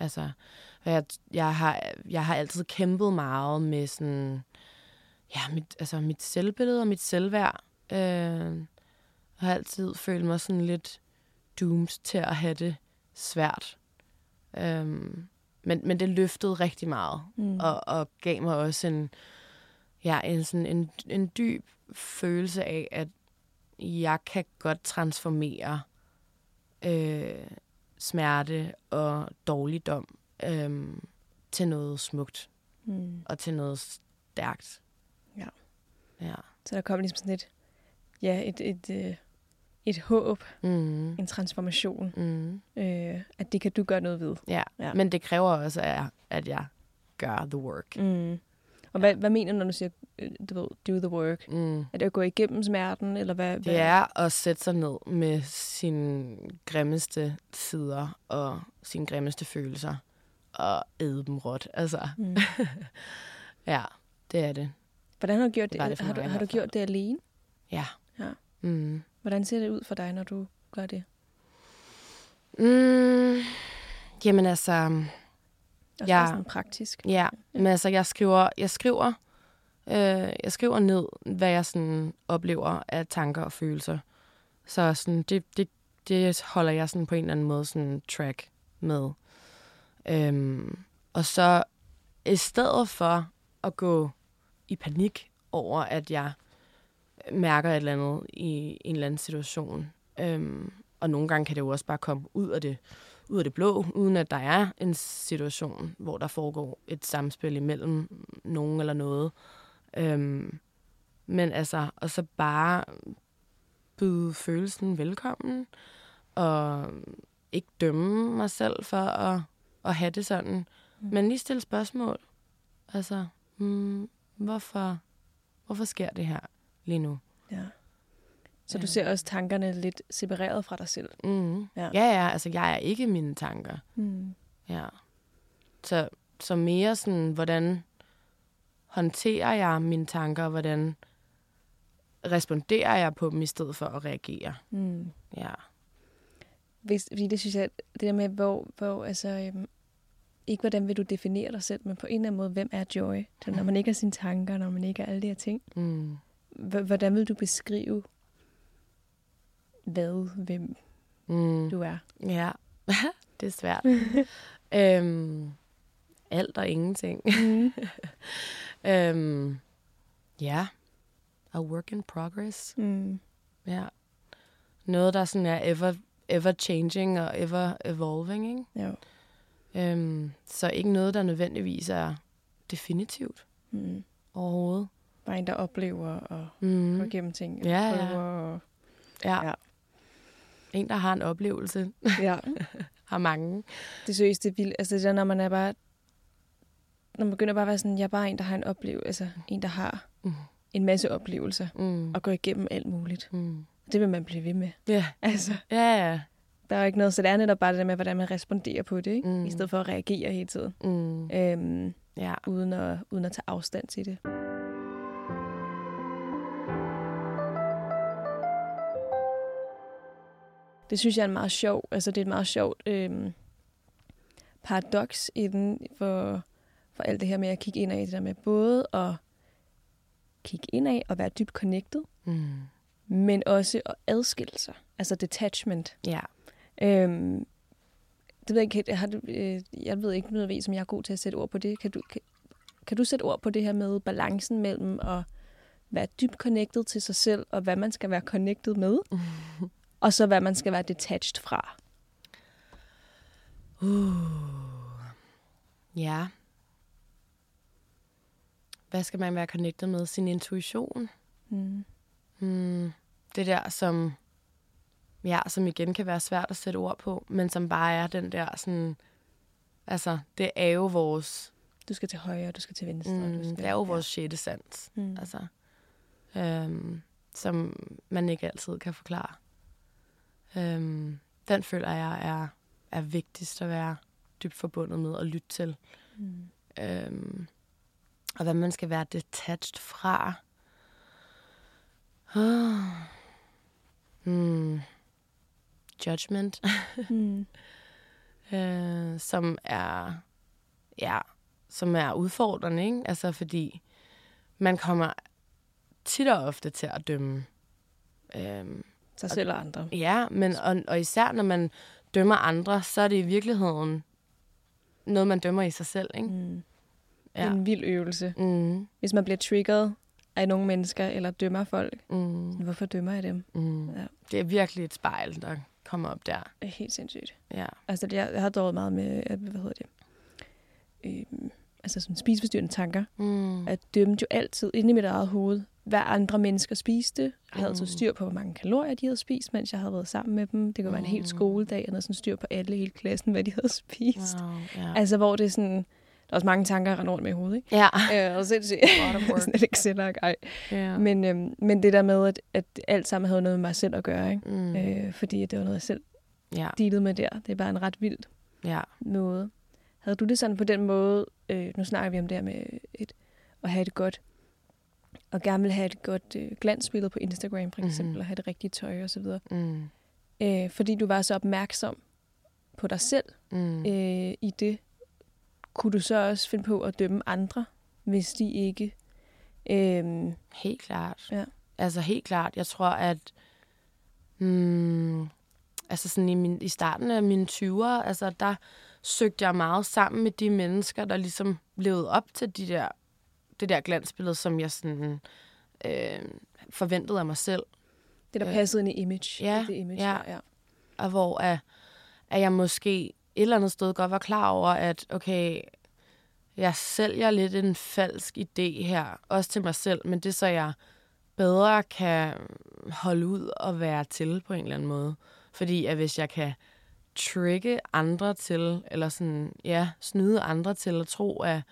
Altså, jeg, jeg, har, jeg har altid kæmpet meget med sådan, ja, mit, altså mit selvbillede og mit selvværd. Øh, jeg har altid følt mig sådan lidt doomed til at have det svært. Øh, men, men det løftede rigtig meget, Mm. og, og gav mig også en, ja, en, sådan en, en dyb følelse af, at jeg kan godt transformere øh, smerte og dårligdom øh, til noget smukt Mm. og til noget stærkt. Ja. Så der kom ligesom sådan et, ja, et, et, øh, et håb, Mm. en transformation, Mm. øh, at det kan du gøre noget ved. ja. Ja. Men det kræver også, at jeg, at jeg gør the work. Mm. Og hvad, hvad mener du, når du siger, øh, du ved, do the work? Mm. Er det at gå igennem smerten, eller hvad? hvad? Det er at sætte sig ned med sine grimmeste sider og sine grimmeste følelser og æde dem råt. Altså, Mm. ja, det er det. Hvordan har du gjort Det det? har, du, har du gjort det alene? Ja. Ja. Mm. Hvordan ser det ud for dig, når du gør det? Mm. Jamen altså, Også Ja. ja. sådan praktisk. ja. Men altså, jeg skriver, jeg skriver, øh, jeg skriver ned, hvad jeg sådan oplever af tanker og følelser. Så sådan, det, det, det holder jeg sådan på en eller anden måde sådan track med. Øhm, og så i stedet for at gå i panik over, at jeg mærker et eller andet i en eller anden situation, øhm, og nogle gange kan det jo også bare komme ud af det, ud af det blå, uden at der er en situation, hvor der foregår et samspil imellem nogen eller noget. Øhm, men altså, og så bare byde følelsen velkommen, og ikke dømme mig selv for at, at have det sådan. Mm. Men lige stille spørgsmål. Altså, mm, hvorfor, hvorfor sker det her lige nu? Ja. Så Ja. du ser også tankerne lidt separeret fra dig selv. Mm. Ja. Ja. ja, altså jeg er ikke mine tanker. Mm. Ja. Så, så mere sådan, hvordan håndterer jeg mine tanker, og hvordan responderer jeg på dem, i stedet for at reagere. Mm. Ja. Hvis, fordi det synes jeg, det der med, hvor, hvor altså, øhm, ikke hvordan vil du definere dig selv, men på en eller anden måde, hvem er Joy? Så når man ikke har sine tanker, når man ikke har alle de her ting, Mm. hvordan vil du beskrive, hvad, hvem Mm. du er? Ja, det er svært. øhm, alt og ingenting. Mm. øhm, ja, a work in progress. Mm. Ja. Noget, der sådan er ever, ever changing og ever evolving, ikke? Ja. Øhm, så ikke noget, der nødvendigvis er definitivt Mm. overhovedet. Bare en, der oplever og Mm. går igennem ting. og Ja, ja. prøver og- Ja. Ja. ja. En, der har en oplevelse, ja. har mange. Det synes det er vildt. Altså det der, når man er bare... Når man begynder bare at være sådan, jeg er bare en, der har en oplevelse. Altså en, der har Mm. en masse oplevelser. Mm. Og går igennem alt muligt. Mm. Det vil man blive ved med. Ja, Altså, ja, ja. Der er ikke noget, så det er netop bare det der med, hvordan man responderer på det, ikke? Mm. I stedet for at reagere hele tiden. Mm. Øhm, Ja. uden, at, uden at tage afstand til det. Det synes jeg er en meget sjov, altså det er et meget sjovt øhm, paradoks i den, for, for alt det her med at kigge ind af det der med både at kigge ind af og være dybt connected, Mm. men også at adskille sig, altså detachment. Ja. Øhm, det ved jeg ikke, har du, øh, jeg ved ikke nødvendigvis, om jeg er god til at sætte ord på det. Kan du, kan, kan du sætte ord på det her med balancen mellem at være dybt connected til sig selv, og hvad man skal være connected med, og så hvad man skal være detached fra? Uh. Ja. Hvad skal man være connected med? Sin intuition? Mm. Mm. Det der, som, ja, som igen kan være svært at sætte ord på, men som bare er den der sådan... Altså, det er jo vores... Du skal til højre, du skal til venstre. Mm, du skal, det er jo vores sjette sans. Mm. Altså, øhm, som man ikke altid kan forklare. Øhm, den føler jeg er, er vigtigst at være dybt forbundet med og lytte til. Mm. Øhm, og hvad man skal være detached fra. Oh. Hmm. Judgment, Mm. øh, som er ja, som er udfordrende, ikke? Altså fordi man kommer tit og ofte til at dømme. Øhm, Sig selv og andre. ja, men og, og især når man dømmer andre, så er det i virkeligheden noget, man dømmer i sig selv, ikke? Mm. Det Ja. er en vild øvelse. Mm, Hvis man bliver triggeret af nogle mennesker, eller dømmer folk, mm, hvorfor dømmer jeg dem? mm. Ja. Det er virkelig et spejl, der kommer op der. Det er helt sindssygt. Ja. Altså, det- jeg, jeg har dårligt meget med, at- hvad hedder det, øhm, altså sådan spiseforstyrrende tanker. Mm. Jeg dømte jo altid inde i mit eget hoved, hvad andre mennesker spiste. Jeg havde altså Mm. styr på, hvor mange kalorier de havde spist, mens jeg havde været sammen med dem. Det kunne være en hel Mm. skoledag, og sådan styr på alle i hele klassen, hvad de havde spist. Wow, ja. Altså, hvor det er sådan... Der er også mange tanker, jeg render rundt med i hovedet, ikke? ja. Øh, og sindssygt. Sådan et excel ej. ja. Men, øhm, men det der med, at, at alt sammen havde noget med mig selv at gøre, ikke? Mm. Øh, fordi det var noget, jeg selv ja. dealede med der. Det er bare en ret vild ja. måde. Havde du det sådan på den måde, øh, nu snakker vi om det her med et, at have det godt, og gerne vil have et godt øh, glansbillede på Instagram for eksempel, Mhm. og have det rigtige tøj og så videre. Mm. Øh, fordi du var så opmærksom på dig selv Mm. øh, i det, kunne du så også finde på at dømme andre, hvis de ikke... Øh, Helt klart. Ja. Altså helt klart. Jeg tror, at mm, altså sådan i, min, i starten af mine 20'er, altså der søgte jeg meget sammen med de mennesker, der ligesom levede op til de der, det der glansbillede, som jeg sådan øh, forventede af mig selv. det, der Øh, passede ind i image. ja, det image ja. Der, ja. Og hvor at, at jeg måske et eller andet sted godt var klar over, at okay, jeg sælger lidt en falsk idé her, også til mig selv, men det så jeg bedre kan holde ud og være til på en eller anden måde. Fordi at hvis jeg kan trigge andre til, eller sådan, ja, snyde andre til at tro, at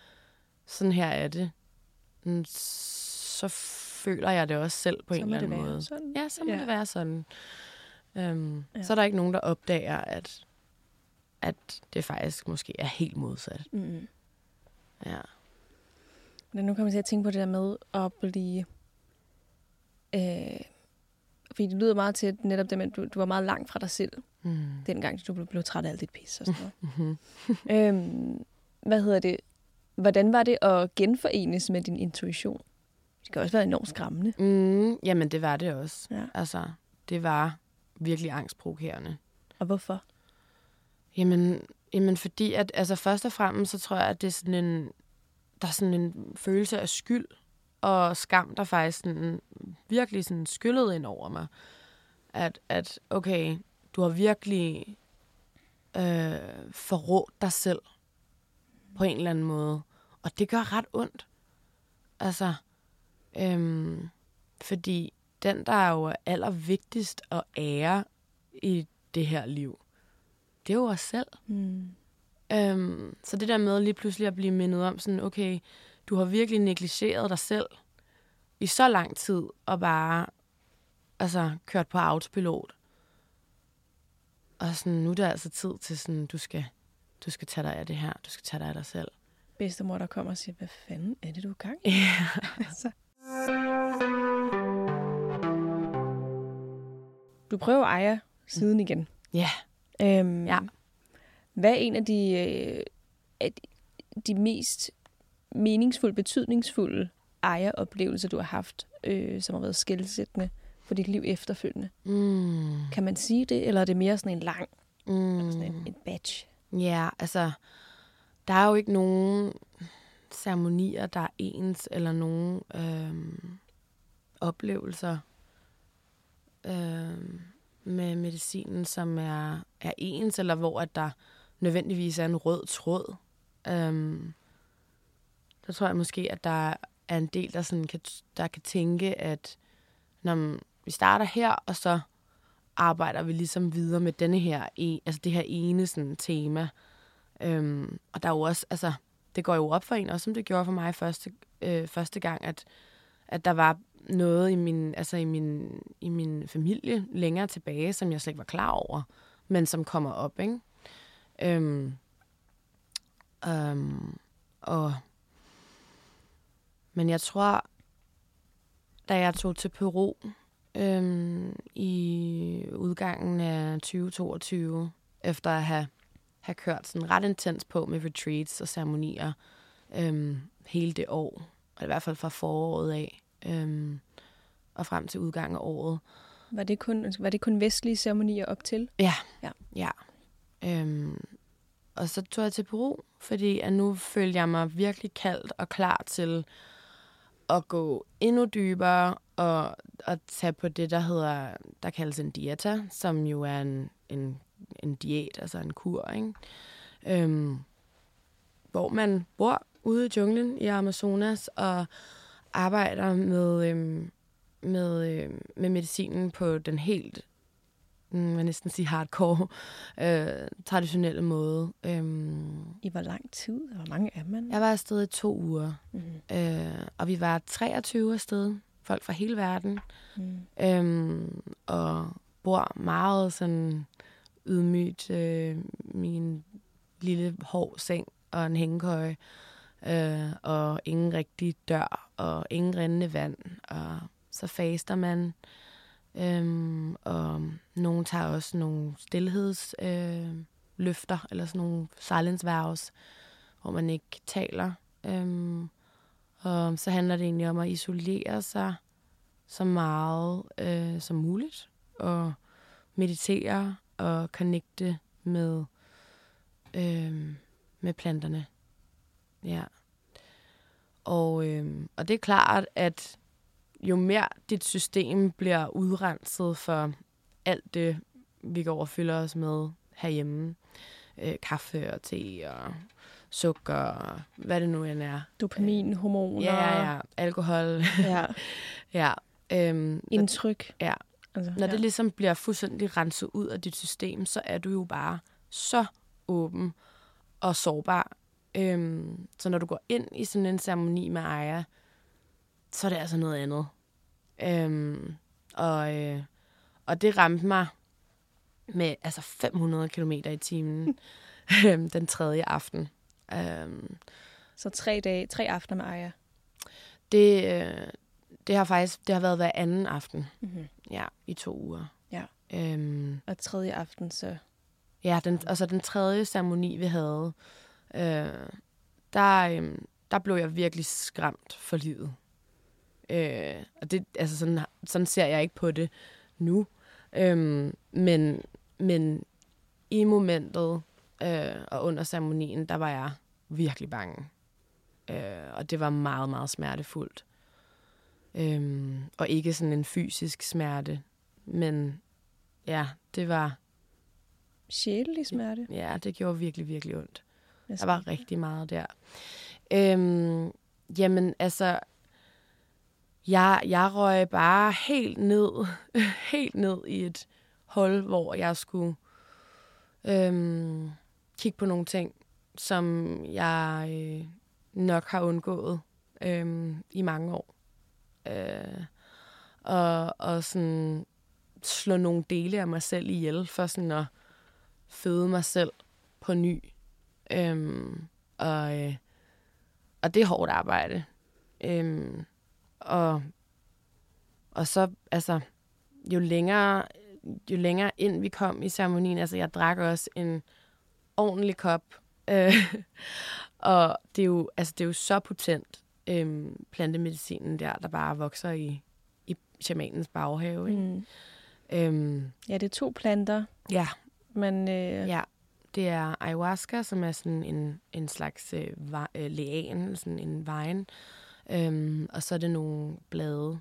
sådan her er det, mm, så føler jeg det også selv på Så en eller anden måde. sådan. Ja, så må Ja. det være sådan. Øhm, ja. Så er der ikke nogen, der opdager, at, at det faktisk måske er helt modsat. Mm. Ja. Men nu kommer jeg til at tænke på det der med at blive... Øh, fordi det lyder meget til at netop det med, at du, du var meget langt fra dig selv, Mm. dengang du blev, blev træt af alt dit pis og sådan noget. Mm-hmm. øhm, hvad hedder det? Hvordan var det at genforenes med din intuition? Det kan også være enormt skræmmende. Mm, jamen, det var det også. Ja. Altså, det var virkelig angstprovokerende. Og hvorfor? Jamen, jamen fordi, at altså først og fremmest, så tror jeg, at det er sådan en, der er sådan en følelse af skyld og skam, der faktisk sådan, virkelig sådan skyllede ind over mig. At, at okay, du har virkelig øh, forrådt dig selv på en eller anden måde. Og det gør ret ondt. Altså, øhm, fordi den, der er jo allervigtigst at ære i det her liv, det er jo os selv. Mm. Øhm, så det der med lige pludselig at blive mindet om sådan, okay, du har virkelig negligeret dig selv i så lang tid, og bare altså, kørt på autopilot. Og sådan, nu er det altså tid til sådan, du skal, du skal tage dig af det her, du skal tage dig af dig selv. Bedstemor, der kommer og siger, hvad fanden er det, du er i gang? Ja. altså. Du prøver Aya siden igen. Ja. Øhm, Ja. Hvad er en af de, øh, af de- mest meningsfulde, betydningsfulde Aya-oplevelser, du har haft, øh, som har været skældsættende for dit liv efterfølgende? Mm. Kan man sige det, eller er det mere sådan en lang Mm. Sådan en, en batch. Ja, altså, der er jo ikke nogen ceremonier, der er ens, eller nogen øhm, oplevelser øhm, med medicinen, som er, er ens, eller hvor at der nødvendigvis er en rød tråd. Øhm, der tror jeg måske, at der er en del, der, sådan kan, der kan tænke, at når vi starter her, og så arbejder vi ligesom videre med denne her, altså det her ene sådan, tema. Øhm, og der er jo også, altså, det går jo op for en, også som det gjorde for mig første, øh, første gang, at, at der var noget i min, altså i, min, i min familie længere tilbage, som jeg slet ikke var klar over, men som kommer op, ikke? Øhm, øhm, og, men jeg tror, da jeg tog til Peru øhm, i udgangen af 2022, efter at have, have kørt sådan ret intens på med retreats og ceremonier øhm, hele det år, og i hvert fald fra foråret af øhm, og frem til udgangen af året. Var det kun, var det kun vestlige ceremonier op til? Ja, ja. ja. Øhm, og så tog jeg til Peru, fordi at nu følte jeg mig virkelig kaldt og klar til at gå endnu dybere og at tage på det, der hedder, der kaldes en dieta, som jo er en, en, en diæt, altså en kur, ikke? Øhm, hvor man bor ude i junglen i Amazonas og arbejder med, øhm, med, øhm, med medicinen på den helt man næsten sige hardcore, øh, traditionelle måde. Øhm, I hvor lang tid? Hvor mange er man? Jeg var afsted i to uger, mm. øh, og vi var 23 afsted, folk fra hele verden, mm. øhm, og bor meget sådan ydmygt øh, min lille hård seng og en hængekøje, øh, øh, og ingen rigtig dør, og ingen rindende vand, og så faster man, Øhm, og nogen tager også nogle stillhedsløfter, øh, eller sådan nogle silence vows, hvor man ikke taler. Øhm, og så handler det egentlig om at isolere sig så meget øh, som muligt, og meditere og connecte med, øh, med planterne. Ja. Og, øh, og det er klart, at jo mere dit system bliver udrenset for alt det, vi går og fylder os med herhjemme, øh, kaffe og te og sukker og hvad det nu end er. Dopamin, hormoner. Ja, ja, alkohol. Ja. ja. Øhm, Indtryk. Ja. Altså, når ja. det ligesom bliver fuldstændig renset ud af dit system, så er du jo bare så åben og sårbar. Øhm, så når du går ind i sådan en ceremoni med Aya, så er det altså noget andet. Øhm, og, øh, og det ramte mig med altså 500 km i timen øhm, den tredje aften. Øhm, så tre dage, tre aftener med Aya? Det, øh, det har faktisk det har været hver anden aften. Mm-hmm. Ja, i to uger. Ja. Øhm, og tredje aften så? Ja, den, altså den tredje ceremoni, vi havde, øh, der, øh, der blev jeg virkelig skræmt for livet. Øh, og det, altså sådan, sådan ser jeg ikke på det nu. Øh, men, men i momentet øh, og under ceremonien, der var jeg virkelig bange. Øh, og det var meget, meget smertefuldt. Øh, og ikke sådan en fysisk smerte, men ja, det var... Sjælelig smerte? Ja, det gjorde virkelig, virkelig ondt. Der var rigtig meget der. Øhm, jamen, altså, jeg, jeg røg bare helt ned, helt ned i et hul, hvor jeg skulle øhm, kigge på nogle ting, som jeg øh, nok har undgået øhm, i mange år. Øh, og, og sådan slå nogle dele af mig selv ihjel, for sådan at føde mig selv på ny. Øhm, og, øh, og det er hårdt arbejde. Øhm, og, og så, altså, jo længere, jo længere ind vi kom i ceremonien, altså jeg drak også en ordentlig kop. Øh, og det er, jo, altså, det er jo så potent, øh, plantemedicinen der, der bare vokser i, i shamanens baghave. Ikke? Mm. Øhm, ja, det er to planter. Ja. man... Øh... Ja, det er ayahuasca, som er sådan en, en slags øh, va- øh, lean, sådan en vejen. Øhm, og så er det nogle blade,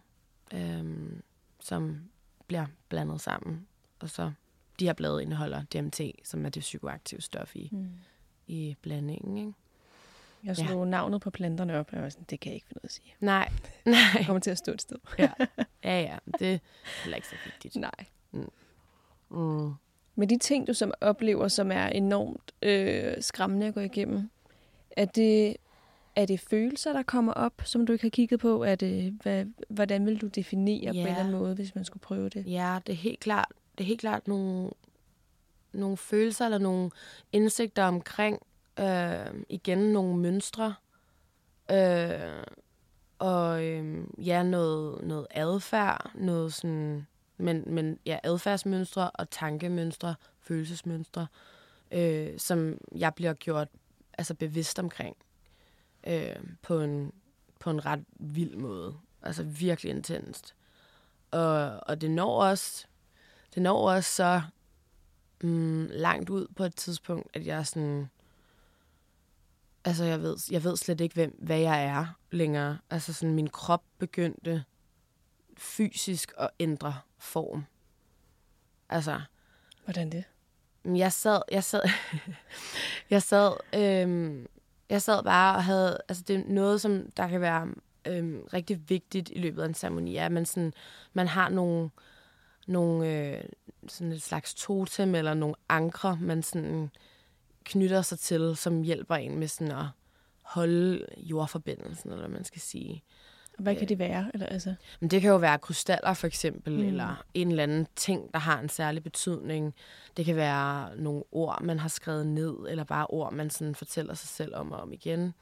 øhm, som bliver blandet sammen. Og så de her blade indeholder DMT, som er det psykoaktive stof i, mm. i blandingen. Ikke? Jeg slog ja. navnet på planterne op, og jeg var sådan, det kan jeg ikke finde ud af at sige. Nej, nej. Jeg kommer til at stå et sted. ja. ja, ja, det er heller ikke så vigtigt. Nej. Mm. Mm. Men de ting, du som oplever, som er enormt øh, skræmmende at gå igennem, er det, er det følelser, der kommer op, som du ikke har kigget på? Er det, hvad, hvordan vil du definere ja. på en eller anden måde, hvis man skulle prøve det? Ja, det er helt klart, det er helt klart nogle, nogle følelser eller nogle indsigter omkring øh, igen nogle mønstre øh, og øh, ja, noget, noget adfærd, noget sådan, men, men ja, adfærdsmønstre og tankemønstre, følelsesmønstre, øh, som jeg bliver gjort altså bevidst omkring øh, på, en, på en ret vild måde. Altså virkelig intenst. Og, og det når også, det når også så mm, langt ud på et tidspunkt, at jeg sådan, altså jeg ved, jeg ved slet ikke, hvem, hvad jeg er længere. Altså sådan, min krop begyndte fysisk at ændre form. Altså. Hvordan det? Jeg sad, jeg sad, jeg sad, øhm, jeg sad bare og havde, altså det er noget, som der kan være øhm, rigtig vigtigt i løbet af en ceremoni, er, at man, sådan, man har nogle, nogle øh, sådan et slags totem eller nogle ankre, man sådan knytter sig til, som hjælper en med sådan at holde jordforbindelsen, eller hvad man skal sige. Hvad kan det være? Eller, altså? Men det kan jo være krystaller for eksempel, mm. eller en eller anden ting, der har en særlig betydning. Det kan være nogle ord, man har skrevet ned, eller bare ord, man sådan fortæller sig selv om og om igen.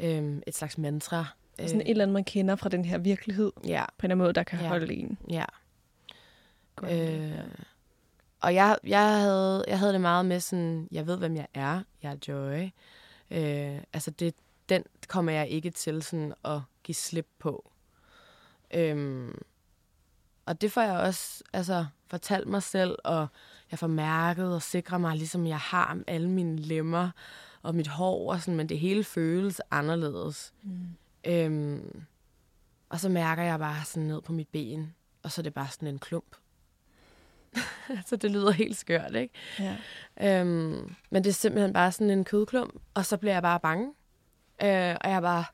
Øhm, et slags mantra. Sådan et eller andet, man kender fra den her virkelighed, ja. på en måde, der kan Ja. holde en. Ja. Godt. Øh, og jeg, jeg, havde, jeg havde det meget med sådan, jeg ved, hvem jeg er. Jeg er Joy. Øh, altså, det, den kommer jeg ikke til sådan at give slip på. Øhm, og det får jeg også altså, fortalt mig selv, og jeg får mærket og sikret mig, ligesom jeg har alle mine lemmer og mit hår, og sådan, men det hele føles anderledes. Mm. Øhm, og så mærker jeg bare sådan ned på mit ben, og så er det bare sådan en klump. så det lyder helt skørt, ikke? Ja. Øhm, men det er simpelthen bare sådan en kødklump, og så bliver jeg bare bange. Øh, og jeg bare,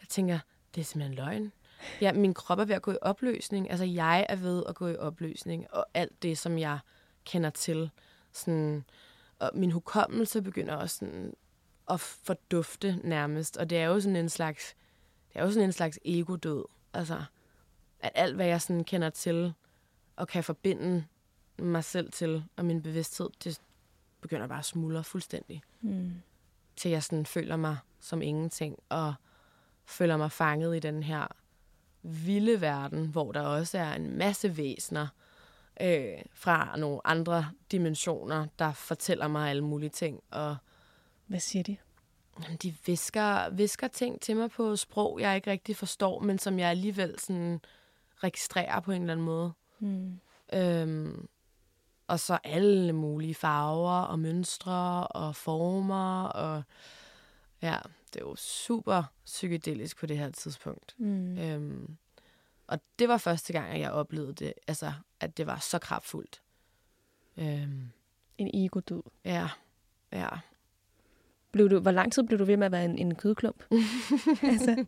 jeg tænker, det er simpelthen løgn. Ja, min krop er ved at gå i opløsning. Altså, jeg er ved at gå i opløsning, og alt det, som jeg kender til. Sådan, og min hukommelse begynder også sådan at fordufte nærmest. Og det er jo sådan en slags, det er jo sådan en slags ego-død. Altså, at alt, hvad jeg sådan kender til, og kan forbinde mig selv til, og min bevidsthed, det begynder bare at smuldre fuldstændig. Mm. Til jeg sådan føler mig som ingenting, og føler mig fanget i den her vilde verden, hvor der også er en masse væsener øh, fra nogle andre dimensioner, der fortæller mig alle mulige ting. Og Hvad siger de? jamen, de visker, visker ting til mig på sprog, jeg ikke rigtig forstår, men som jeg alligevel sådan registrerer på en eller anden måde. Mm. Øhm, og så alle mulige farver og mønstre og former. Og ja, det er jo super psykedelisk på det her tidspunkt. Mm. Øhm, og det var første gang, at jeg oplevede det, altså, at det var så kraftfuldt. Øhm, En ego-død. ja, ja. Blev du, hvor lang tid blev du ved med at være en, en kødklump? altså, jeg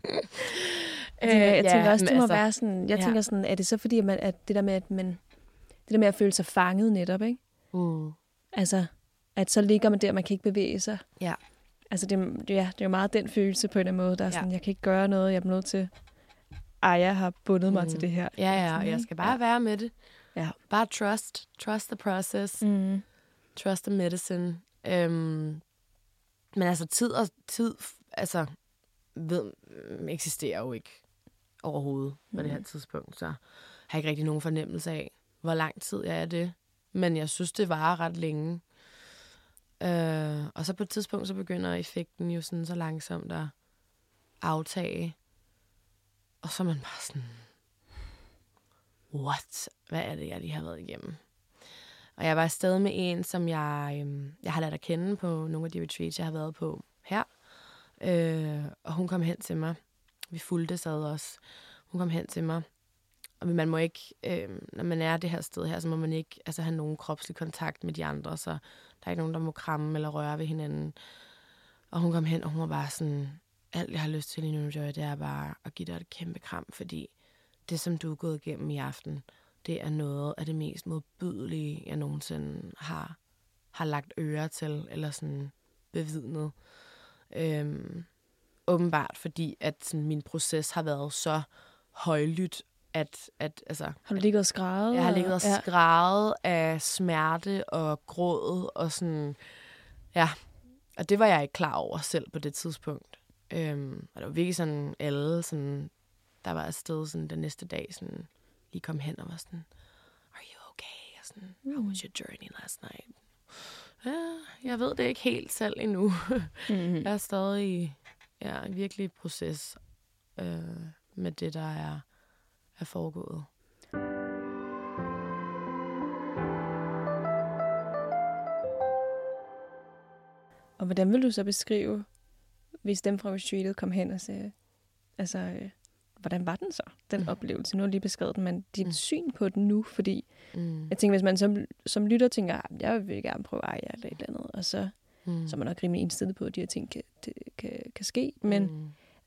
Øh, jeg tænker også, det må altså, være sådan, jeg ja. tænker sådan, er det så fordi, at, man, at det der med, at man, det der med at føle sig fanget netop, ikke? Mm, Altså, at så ligger man der, man kan ikke bevæge sig. ja, Altså, det, ja, det er jo meget den følelse på en eller anden måde, der er Ja. sådan, jeg kan ikke gøre noget, jeg er nødt til, ej, jeg har bundet mig Mm. til det her. ja, ja, og Sådan, jeg ikke? skal bare være med det. Ja. Bare trust. Trust the process. Mm. Trust the medicine. Øhm, men altså tid og tid, altså ved, øhm, eksisterer jo ikke overhovedet på det her Mm. tidspunkt, så har jeg ikke rigtig nogen fornemmelse af, hvor lang tid jeg er det. Men jeg synes, det varer ret længe. Øh, og så på et tidspunkt, så begynder effekten jo sådan så langsomt at aftage. Og så er man bare sådan, what? Hvad er det, jeg lige har været igennem? Og jeg var afsted med en, som jeg, øhm, jeg har lært at kende på nogle af de retreats, jeg har været på her. Øh, og hun kom hen til mig. Vi fulgte sad også. Hun kom hen til mig. Og man må ikke, øh, når man er det her sted her, så må man ikke altså, have nogen kropslig kontakt med de andre, så der er ikke nogen, der må kramme eller røre ved hinanden. Og hun kom hen, og hun var bare sådan, alt jeg har lyst til lige nu, Joy, det er bare at give dig et kæmpe kram, fordi det, som du er gået igennem i aften, det er noget af det mest modbydelige, jeg nogensinde har, har lagt øre til, eller sådan bevidnet. Øhm, åbenbart, fordi at sådan, min proces har været så højlydt, at, at altså... Har du ligget og skrædet? Jeg har ligget og skrædet ja. af smerte og gråd og sådan... Ja, og det var jeg ikke klar over selv på det tidspunkt. Øhm, og det var virkelig sådan alle, sådan, der var afsted sådan den næste dag, sådan, lige kom hen og var sådan, are you okay? Og sådan, how was your journey last night? Ja, jeg ved det ikke helt selv endnu. Mm-hmm. Jeg er stadig i ja, virkelig proces øh, med det, der er, er foregået. Og hvordan vil du så beskrive, hvis dem fra retreatet kom hen og sagde, altså, øh, hvordan var den så, den mm. oplevelse? Nu har lige beskrevet den, men dit mm. syn på den nu, fordi mm. jeg tænker, hvis man som, som lytter tænker, ah, jeg vil gerne prøve Aya eller et eller andet, og så, mm. så er man nok rimelig indstillet på, at de her ting kan, det, kan, kan ske, men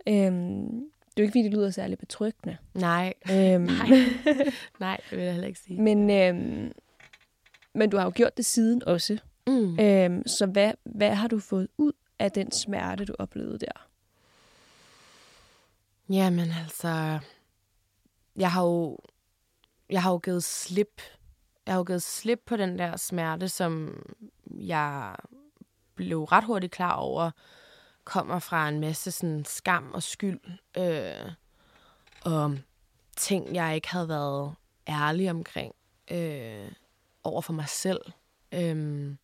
mm. øhm, det er jo ikke, fordi det lyder særlig betryggende. Nej, øhm, nej. nej, det vil jeg heller ikke sige. Men, øhm, men du har jo gjort det siden også. Mm. Øhm, så hvad, hvad har du fået ud af den smerte, du oplevede der? Jamen altså, jeg har jo, jeg har jo givet slip. Jeg har jo givet slip på den der smerte, som jeg blev ret hurtigt klar over, kommer fra en masse sådan skam og skyld. Øh, og ting, jeg ikke havde været ærlig omkring øh, over for mig selv. Øh,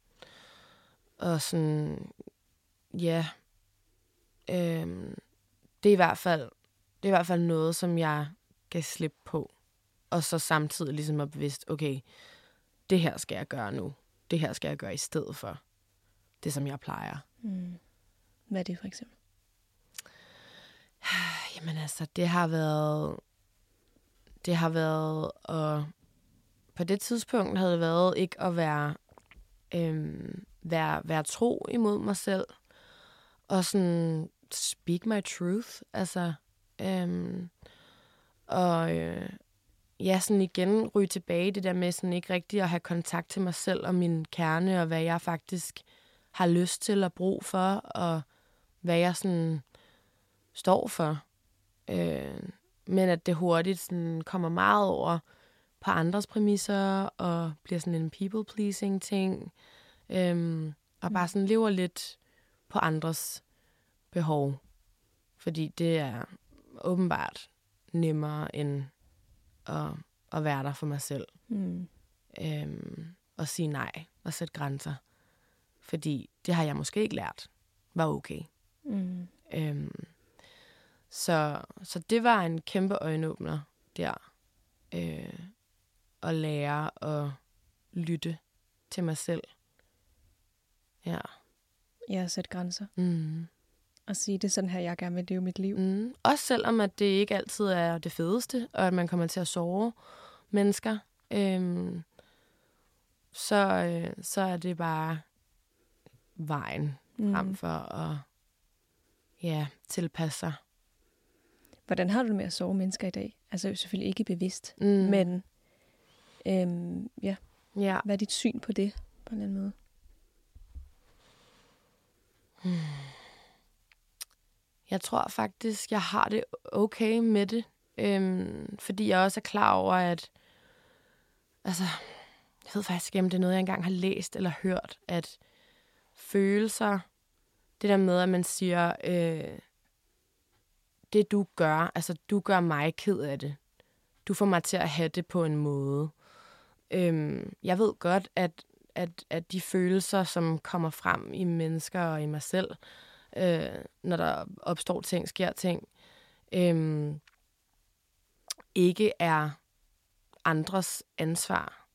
og sådan, ja, øh, det er i hvert fald det er i hvert fald noget, som jeg kan slippe på. Og så samtidig ligesom er bevidst, okay, det her skal jeg gøre nu. Det her skal jeg gøre i stedet for det, som jeg plejer. Mm. Hvad er det for eksempel? Jamen altså, det har været... Det har været og på det tidspunkt havde det været ikke at være, øhm, være, være tro imod mig selv. Og sådan speak my truth. Altså, Øhm, og øh, ja, sådan igen ryge tilbage det der med sådan ikke rigtig at have kontakt til mig selv og min kerne, og hvad jeg faktisk har lyst til og brug for, og hvad jeg sådan står for. Øh, men at det hurtigt sådan kommer meget over på andres præmisser, og bliver sådan en people-pleasing ting, øhm, og bare sådan lever lidt på andres behov. Fordi det er åbenbart nemmere end at, at være der for mig selv. Mm. Øhm, og sige nej og sætte grænser. Fordi det har jeg måske ikke lært var okay. Mm. Øhm, så, så det var en kæmpe øjenåbner der. Øh, at lære at lytte til mig selv. Ja. Ja, sætte grænser. Mm at sige, det er sådan her, jeg gerne vil leve mit liv. Mm. Også selvom, at det ikke altid er det fedeste, og at man kommer til at sove mennesker, øhm, så, øh, så er det bare vejen mm. frem for at ja, tilpasse sig. Hvordan har du det med at sove mennesker i dag? Altså selvfølgelig ikke bevidst, mm. men øhm, ja. ja. Hvad er dit syn på det på en eller anden måde? Hmm. Jeg tror faktisk, jeg har det okay med det. Øhm, fordi jeg også er klar over, at... Altså, jeg ved faktisk ikke, om det er noget, jeg engang har læst eller hørt, at følelser, det der med, at man siger, øh, det du gør, altså du gør mig ked af det. Du får mig til at have det på en måde. Øhm, jeg ved godt, at, at, at de følelser, som kommer frem i mennesker og i mig selv, øh, når der opstår ting, sker ting, øh, ikke er andres ansvar.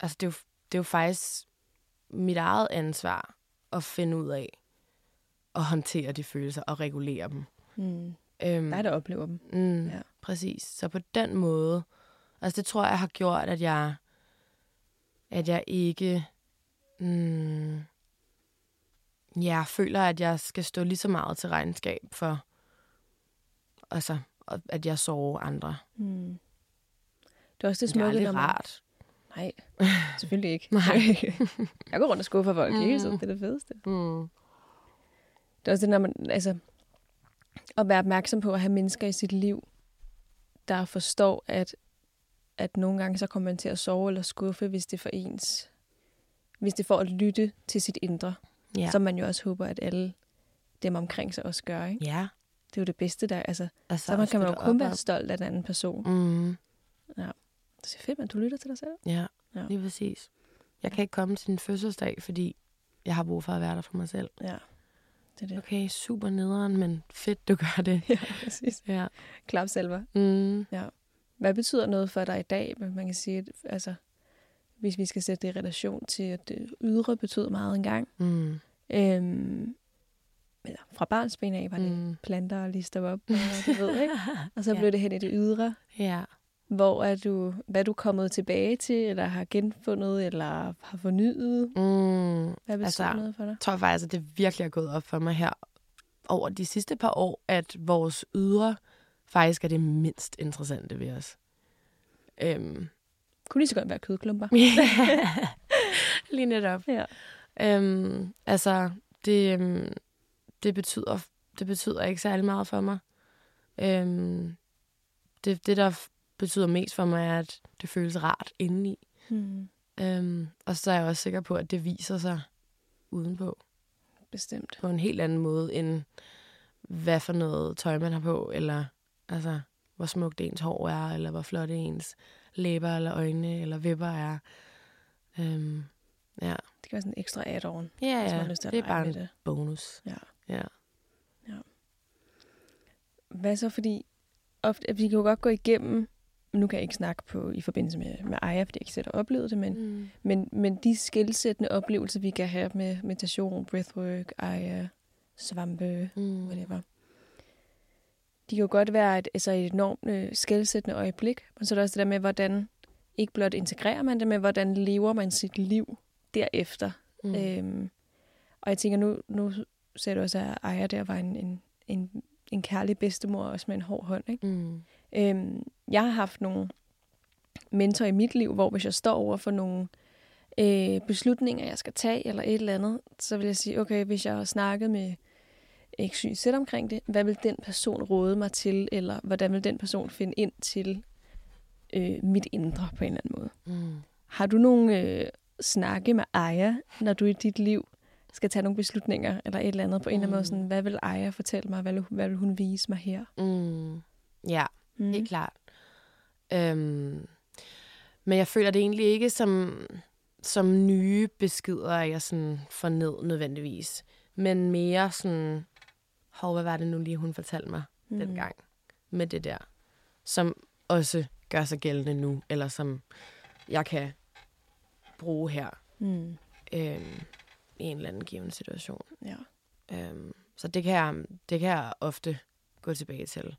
Altså, det er jo, det er jo faktisk mit eget ansvar at finde ud af at håndtere de følelser og regulere dem. Mm. Øhm, Dig, der oplever dem. Mm, Ja. ja. Præcis. Så på den måde, altså det tror jeg har gjort, at jeg, at jeg ikke, mm, jeg føler, at jeg skal stå lige så meget til regnskab for, altså, at jeg sover andre. Mm. Det er også det Det er smukke, når man... rart. Nej, selvfølgelig ikke. Nej. jeg går rundt og skuffer folk mm. hele tiden. Det er det fedeste. Mm. Det er også det, når man, altså, at være opmærksom på at have mennesker i sit liv, der forstår, at, at nogle gange så kommer man til at sove eller skuffe, hvis det for ens, hvis det får at lytte til sit indre, ja. Ja. som man jo også håber, at alle dem omkring sig også gør. Ikke? ja. Det er jo det bedste der, altså, Altså, så man kan man jo kun op være stolt af den anden person. Mm. Det er fedt, at du lytter til dig selv. Ja, Ja. ja, lige præcis. Jeg kan ikke komme til din fødselsdag, fordi jeg har brug for at være der for mig selv. Ja, det er det. Okay, super nederen, men fedt, du gør det. Ja, præcis. Ja. Klap selver. Mm. Hvad betyder noget for dig i dag? Man kan sige, at altså, hvis vi skal sætte det i relation til, at det ydre betød meget engang. Mm. Øhm, eller fra barns ben af var det mm. Planter og lister op, og du ved, ikke? Og så Ja. blev det hen i det ydre. Ja. Hvor er du, hvad er du kommet tilbage til, eller har genfundet, eller har fornyet? Mm. Hvad betyder altså, noget for dig? Jeg tror faktisk, at det virkelig er gået op for mig her over de sidste par år, at vores ydre faktisk er det mindst interessante ved os. Øhm. Kunne lige så godt være kødklumper. Lige netop. Ja. Øhm, altså, det, øhm, det, betyder, det betyder ikke særlig meget for mig. Øhm, det, det, der betyder mest for mig, er, at det føles rart indeni. Hmm, Øhm, og så er jeg også sikker på, at det viser sig udenpå bestemt. på en helt anden måde, end hvad for noget tøj man har på, eller altså, hvor smukt ens hår er, eller hvor flot ens læber eller øjne eller vipper er. Øhm, ja, Det kan være sådan en ekstra add-on, ja, hvis man ja har lyst til at det er bare en det. bonus. Ja. Ja. Hvad så, fordi ofte, at vi kan jo godt gå igennem, nu kan jeg ikke snakke på i forbindelse med, med Aya, fordi jeg ikke selv har oplevet det, men, mm. Men, men de skilsættende oplevelser, vi kan have med meditation, breathwork, Aya, svampe, Mm. whatever, de kan jo godt være et, altså et enormt øh, skældsættende øjeblik, men så er der også det der med, hvordan ikke blot integrerer man det, men hvordan lever man sit liv derefter. Mm. Øhm, og jeg tænker, nu, nu ser du også, at Aya der var en, en, en, en kærlig bedstemor, også med en hård hånd. Ikke? Mm. Øhm, jeg har haft nogle mentorer i mit liv, hvor hvis jeg står over for nogle øh, beslutninger, jeg skal tage, eller et eller andet, så vil jeg sige, okay, hvis jeg har snakket med ikke selv omkring det, hvad vil den person råde mig til, eller hvordan vil den person finde ind til øh, mit indre på en eller anden måde. Mm. Har du nogle øh, snakke med Aya, når du i dit liv skal tage nogle beslutninger, eller et eller andet på en eller anden måde, Mm. sådan, hvad vil Aya fortælle mig, hvad vil, hvad vil hun vise mig her? Mm. Ja, Mm. helt klart. Øhm, men jeg føler det egentlig ikke som, som nye beskeder, jeg sådan får ned nødvendigvis. Men mere sådan, hov, hvad var det nu lige, hun fortalte mig mm. dengang med det der, som også gør sig gældende nu, eller som jeg kan bruge her Mm. øhm, i en eller anden given situation. Ja. Øhm, så det kan, jeg, det kan jeg ofte gå tilbage til.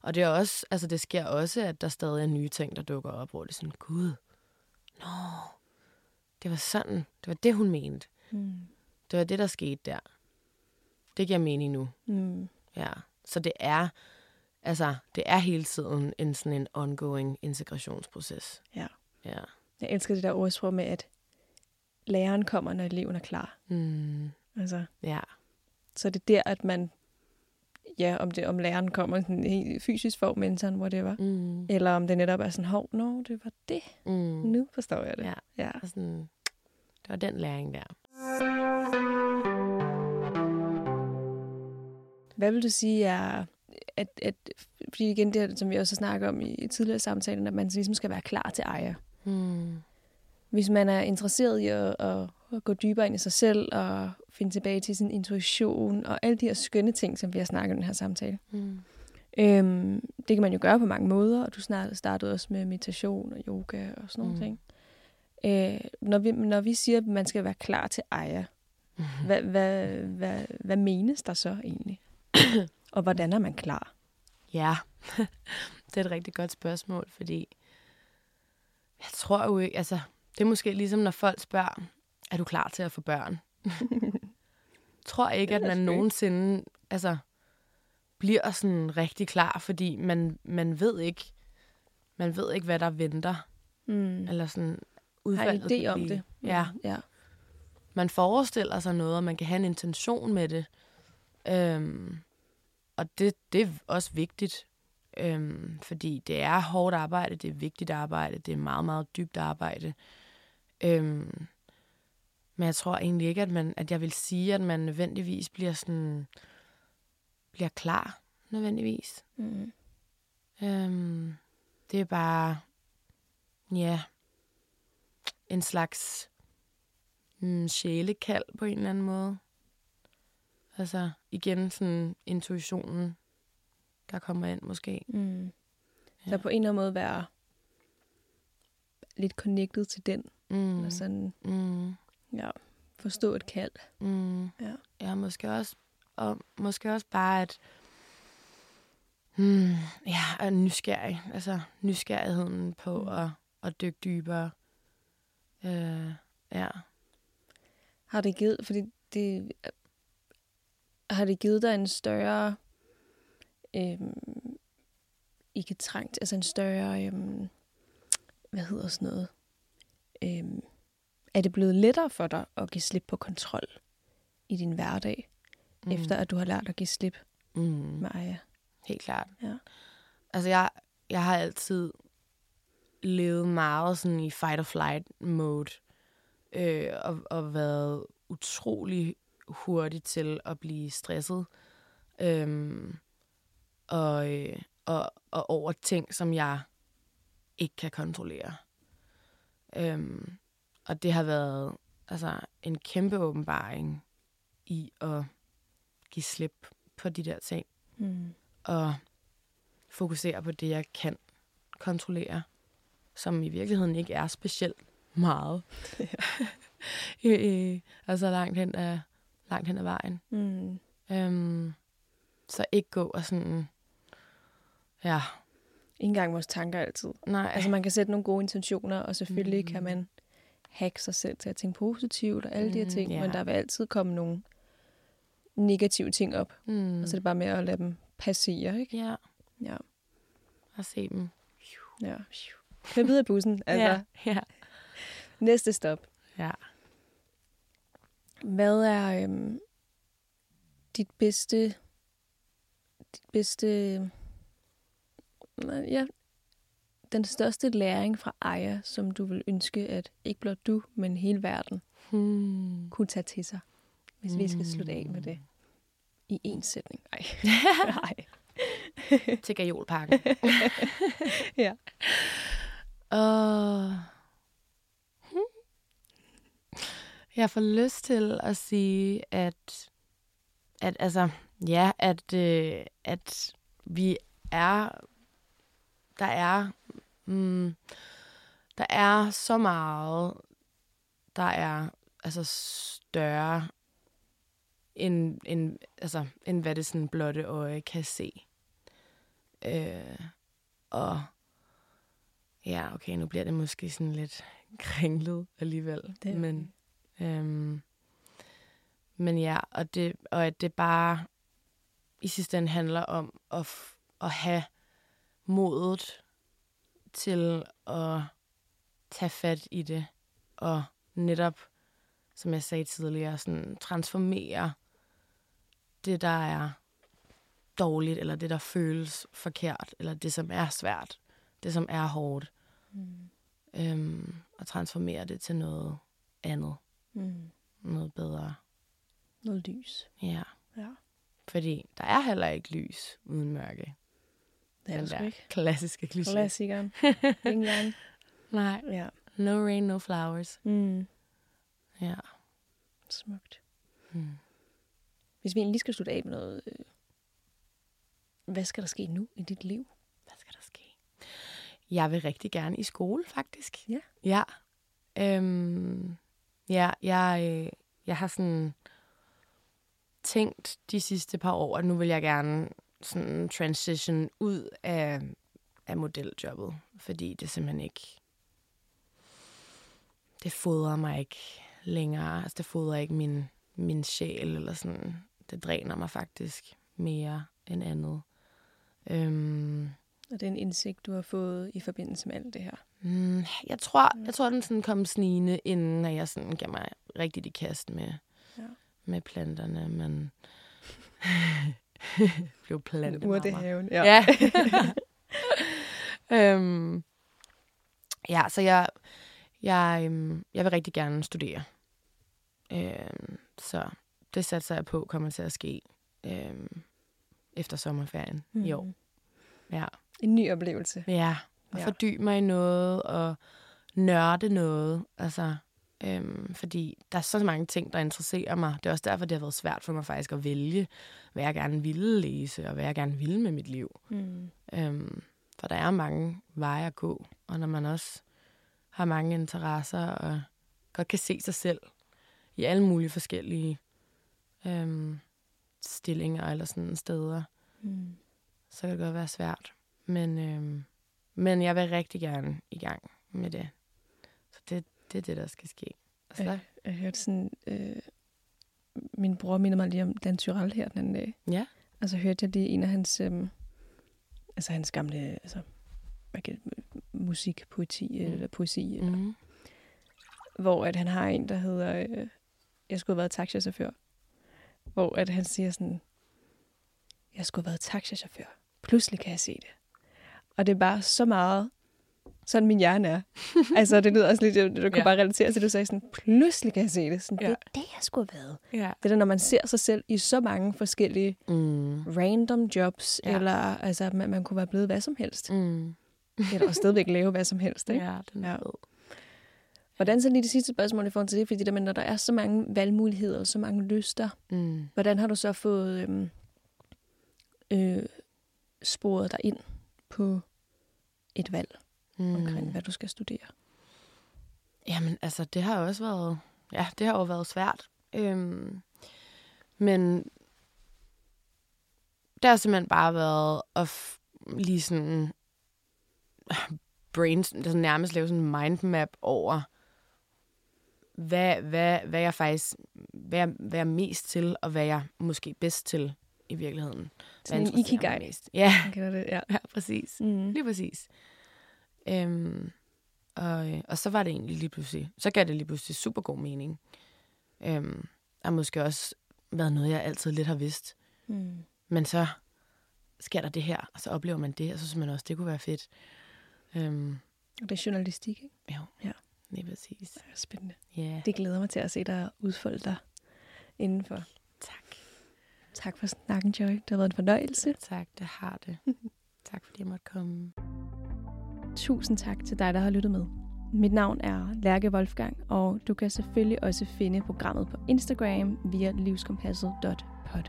Og det er også, altså det sker også, at der stadig er nye ting, der dukker op, hvor det er sådan, gud, nå, det var sådan, det var det, hun mente. Mm. Det var det, der skete der. Det giver mening nu. Mm. Ja. Så det er, altså, det er hele tiden en sådan en ongoing integrationsproces. Ja. Ja. Jeg elsker det der ordsprog med, at læreren kommer, når eleven er klar. Mm, Altså, ja. så det er der, at man, ja, om, det, om læreren kommer i en helt fysisk form, mentoren, whatever, Mm, eller om det netop er sådan, hov, nå, det var det. mm. Nu forstår jeg det. Ja. ja. Og sådan, det var den læring der. Hvad vil du sige er, at, at fordi igen det, som vi også har snakket om i, i tidligere samtaler, at man ligesom skal være klar til ejer. Mm. Hvis man er interesseret i at, at, at gå dybere ind i sig selv og finde tilbage til sin intuition og alle de her skønne ting, som vi har snakket om i den her samtale. Mm. Øhm, det kan man jo gøre på mange måder, og du snart startede også med meditation og yoga og sådan nogle Mm. ting. Øh, når, vi, når vi siger, at man skal være klar til ejer, Mm-hmm. hvad, hvad, hvad, hvad menes der så egentlig? og hvordan er man klar? Ja, det er et rigtig godt spørgsmål, fordi jeg tror jo ikke, altså, det er måske ligesom, når folk spørger, er du klar til at få børn? Tror ikke, at man nogensinde altså, bliver sådan rigtig klar, fordi man, man ved ikke, man ved ikke, hvad der venter. Mm. Eller sådan Har en udfaldet idé om det? Ja, ja. man forestiller sig noget, og man kan have en intention med det. Øhm, og det, det er også vigtigt, øhm, fordi det er hårdt arbejde, det er vigtigt arbejde, det er meget, meget dybt arbejde. Øhm, men jeg tror egentlig ikke, at, man, at jeg vil sige, at man nødvendigvis bliver sådan bliver klar, nødvendigvis. Mm. Øhm, det er bare, ja, en slags mm, sjælekald på en eller anden måde. Altså igen sådan intuitionen, der kommer ind måske. Mm. Ja. Så på en eller anden måde være lidt connected til den, Mm, og sådan mm, ja, forstå et kald. mm. Ja. ja, måske også, og måske også bare at, mm, ja, at nysgerrig. Altså nysgerrigheden på Mm. at, at dykke dybere. Øh, ja. Har det givet, fordi det, har det givet dig en større, øhm, ikke trængt, altså en større, øhm, hvad hedder sådan noget, øhm, er det blevet lettere for dig at give slip på kontrol i din hverdag, mm. efter at du har lært at give slip mm. med Aya? Helt klart. Ja. Altså, jeg, jeg har altid levet meget sådan i fight-or-flight-mode. Øh, og, og været utrolig hurtig til at blive stresset. Øhm, og, øh, og, og over ting, som jeg ikke kan kontrollere. Øhm, og det har været altså, en kæmpe åbenbaring i at give slip på de der ting Mm. og fokusere på det, jeg kan kontrollere, som i virkeligheden ikke er specielt meget. øh, altså langt hen ad, langt hen ad vejen. Mm. Øhm, så ikke gå og sådan, ja, engang vores tanker altid. nej, Altså man kan sætte nogle gode intentioner, og selvfølgelig mm. Mm. kan man hacke sig selv til at tænke positivt og alle de her Mm, ting, ja. men der vil altid komme nogle negative ting op, mm, og så er det bare med at lade dem passere, ikke? ja, Ja. og se dem. ja. Kør videre bussen. Altså, Ja, ja, næste stop. ja. Hvad er øhm, dit bedste, dit bedste, ja, den største læring fra Aya, som du vil ønske, at ikke blot du, men hele verden Hmm. kunne tage til sig, hvis vi skal slutte af med det i en sætning. Nej. Nej. Til gajolpakken. Ja. Og jeg får lyst til at sige, at, at altså, ja, at, øh, at vi er, der er, mm, der er så meget, der er altså større end, end, altså, end hvad det sådan blotte øje kan se. Øh, og ja, okay, nu bliver det måske sådan lidt kringlet alligevel. Det men, øhm, men ja, og, det, og at det bare i sidste ende handler om at, at have modet til at tage fat i det, og netop, som jeg sagde tidligere, sådan transformere det, der er dårligt, eller det, der føles forkert, eller det, som er svært, det, som er hårdt, Mm. øhm, og transformere det til noget andet, Mm. noget bedre. Noget lys. Ja, Ja. fordi der er heller ikke lys uden mørke. Det er Den der ikke. klassiske kliché. Klassikeren. Ikke engang. Nej, Ja. no rain, no flowers. Mm. Ja. Smukt. Mm. Hvis vi egentlig lige skal slutte af med noget, øh, hvad skal der ske nu i dit liv? Hvad skal der ske? Jeg vil rigtig gerne i skole, faktisk. Ja. Ja. Øhm, ja, jeg, øh, jeg har sådan tænkt de sidste par år, at nu vil jeg gerne sådan transition ud af, af modeljobbet, fordi det simpelthen ikke, det fodrer mig ikke længere. Altså, det fodrer ikke min, min sjæl, eller sådan. Det dræner mig faktisk mere end andet. Øhm, Og det er en indsigt, du har fået i forbindelse med alt det her. mm, jeg tror, jeg tror, den sådan kom snigende, inden jeg sådan gav mig rigtigt i kast med, Ja. med planterne, men blev plantet Urtehaven. Ja. ja. øhm, ja, så jeg, jeg, øhm, jeg vil rigtig gerne studere. Øhm, så det satser jeg på kommer til at ske øhm, efter sommerferien mm. i år. Ja. En ny oplevelse. Ja, og ja. fordybe mig i noget, og nørde noget. Altså, øhm, fordi der er så mange ting, der interesserer mig. Det er også derfor, det har været svært for mig faktisk at vælge, hvad jeg gerne ville læse, og hvad jeg gerne ville med mit liv. Mm. Øhm, for der er mange veje at gå, og når man også har mange interesser, og godt kan se sig selv i alle mulige forskellige øhm, stillinger eller sådan steder, Mm. så kan det godt være svært. Men, øhm, men jeg vil rigtig gerne i gang med det. Så det, er det, der skal ske. Og så, Jeg, jeg hørte sådan... Øh, min bror minder mig lige om Dan Tyrell her den anden dag. ja. Altså hørte jeg lige en af hans... Øh, altså hans gamle... Altså, hvad kan musik, poeti, mm. eller poesi. Mm. Mm-hmm. Hvor at han har en, der hedder... Øh, jeg skulle have været taxachauffør. Hvor at han siger sådan... Jeg skulle have været taxachauffør. Pludselig kan jeg se det. Og det er bare så meget... Sådan min hjerne er. altså, det lyder også lidt... Du, du kunne Ja. bare relatere til, du sagde sådan... Pludselig kan jeg se det. Sådan, Ja. Det er det, jeg skulle have været. Ja. Det er når man ser sig selv i så mange forskellige Mm. random jobs, ja. Eller altså, man, man kunne være blevet hvad som helst. Mm. Eller og stadigvæk lave hvad som helst. Ikke? Ja, den er Ja. Hvordan så lige det sidste spørgsmål i forhold til det? Fordi det der med, når der er så mange valgmuligheder og så mange lyster, Mm. hvordan har du så fået øhm, øh, sporet dig ind på et valg Mm. omkring, hvad du skal studere? Jamen, altså, det har også været... Ja, det har jo været svært. Øhm, men det har simpelthen bare været at f- lige sådan brain, altså nærmest lave sådan en mindmap over, hvad, hvad, hvad jeg faktisk, hvad jeg, hvad jeg er mest til, og hvad jeg måske bedst til i virkeligheden. Sådan en ikigai. Mest. Ja, Kan det? Ja. ja, præcis. Mm. Lige præcis. Øhm, og, øh, og så var det egentlig lige pludselig, så gav det lige pludselig super god mening. Øhm, og måske også været noget, jeg altid lidt har vidst. Mm. Men så sker der det her, og så oplever man det, og så synes man også, det kunne være fedt. Øhm, Og det er journalistik, ikke? jo, Ja. lige præcis. Det er spændende. Yeah. Det glæder mig til at se dig udfolde dig indenfor. tak. Tak for snakken, Joy. Det har været en fornøjelse. Tak, det har det. tak fordi jeg måtte komme. Tusind tak til dig, der har lyttet med. Mit navn er Lærke Wolfgang, og du kan selvfølgelig også finde programmet på Instagram via livskompasset.pod.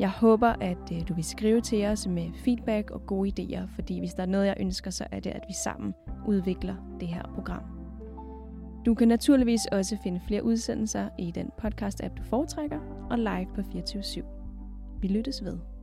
Jeg håber, at øh, du vil skrive til os med feedback og gode idéer, fordi hvis der er noget, jeg ønsker, så er det, at vi sammen udvikler det her program. Du kan naturligvis også finde flere udsendelser i den podcast-app, du foretrækker, og live på 24 /7. Vi lyttes ved.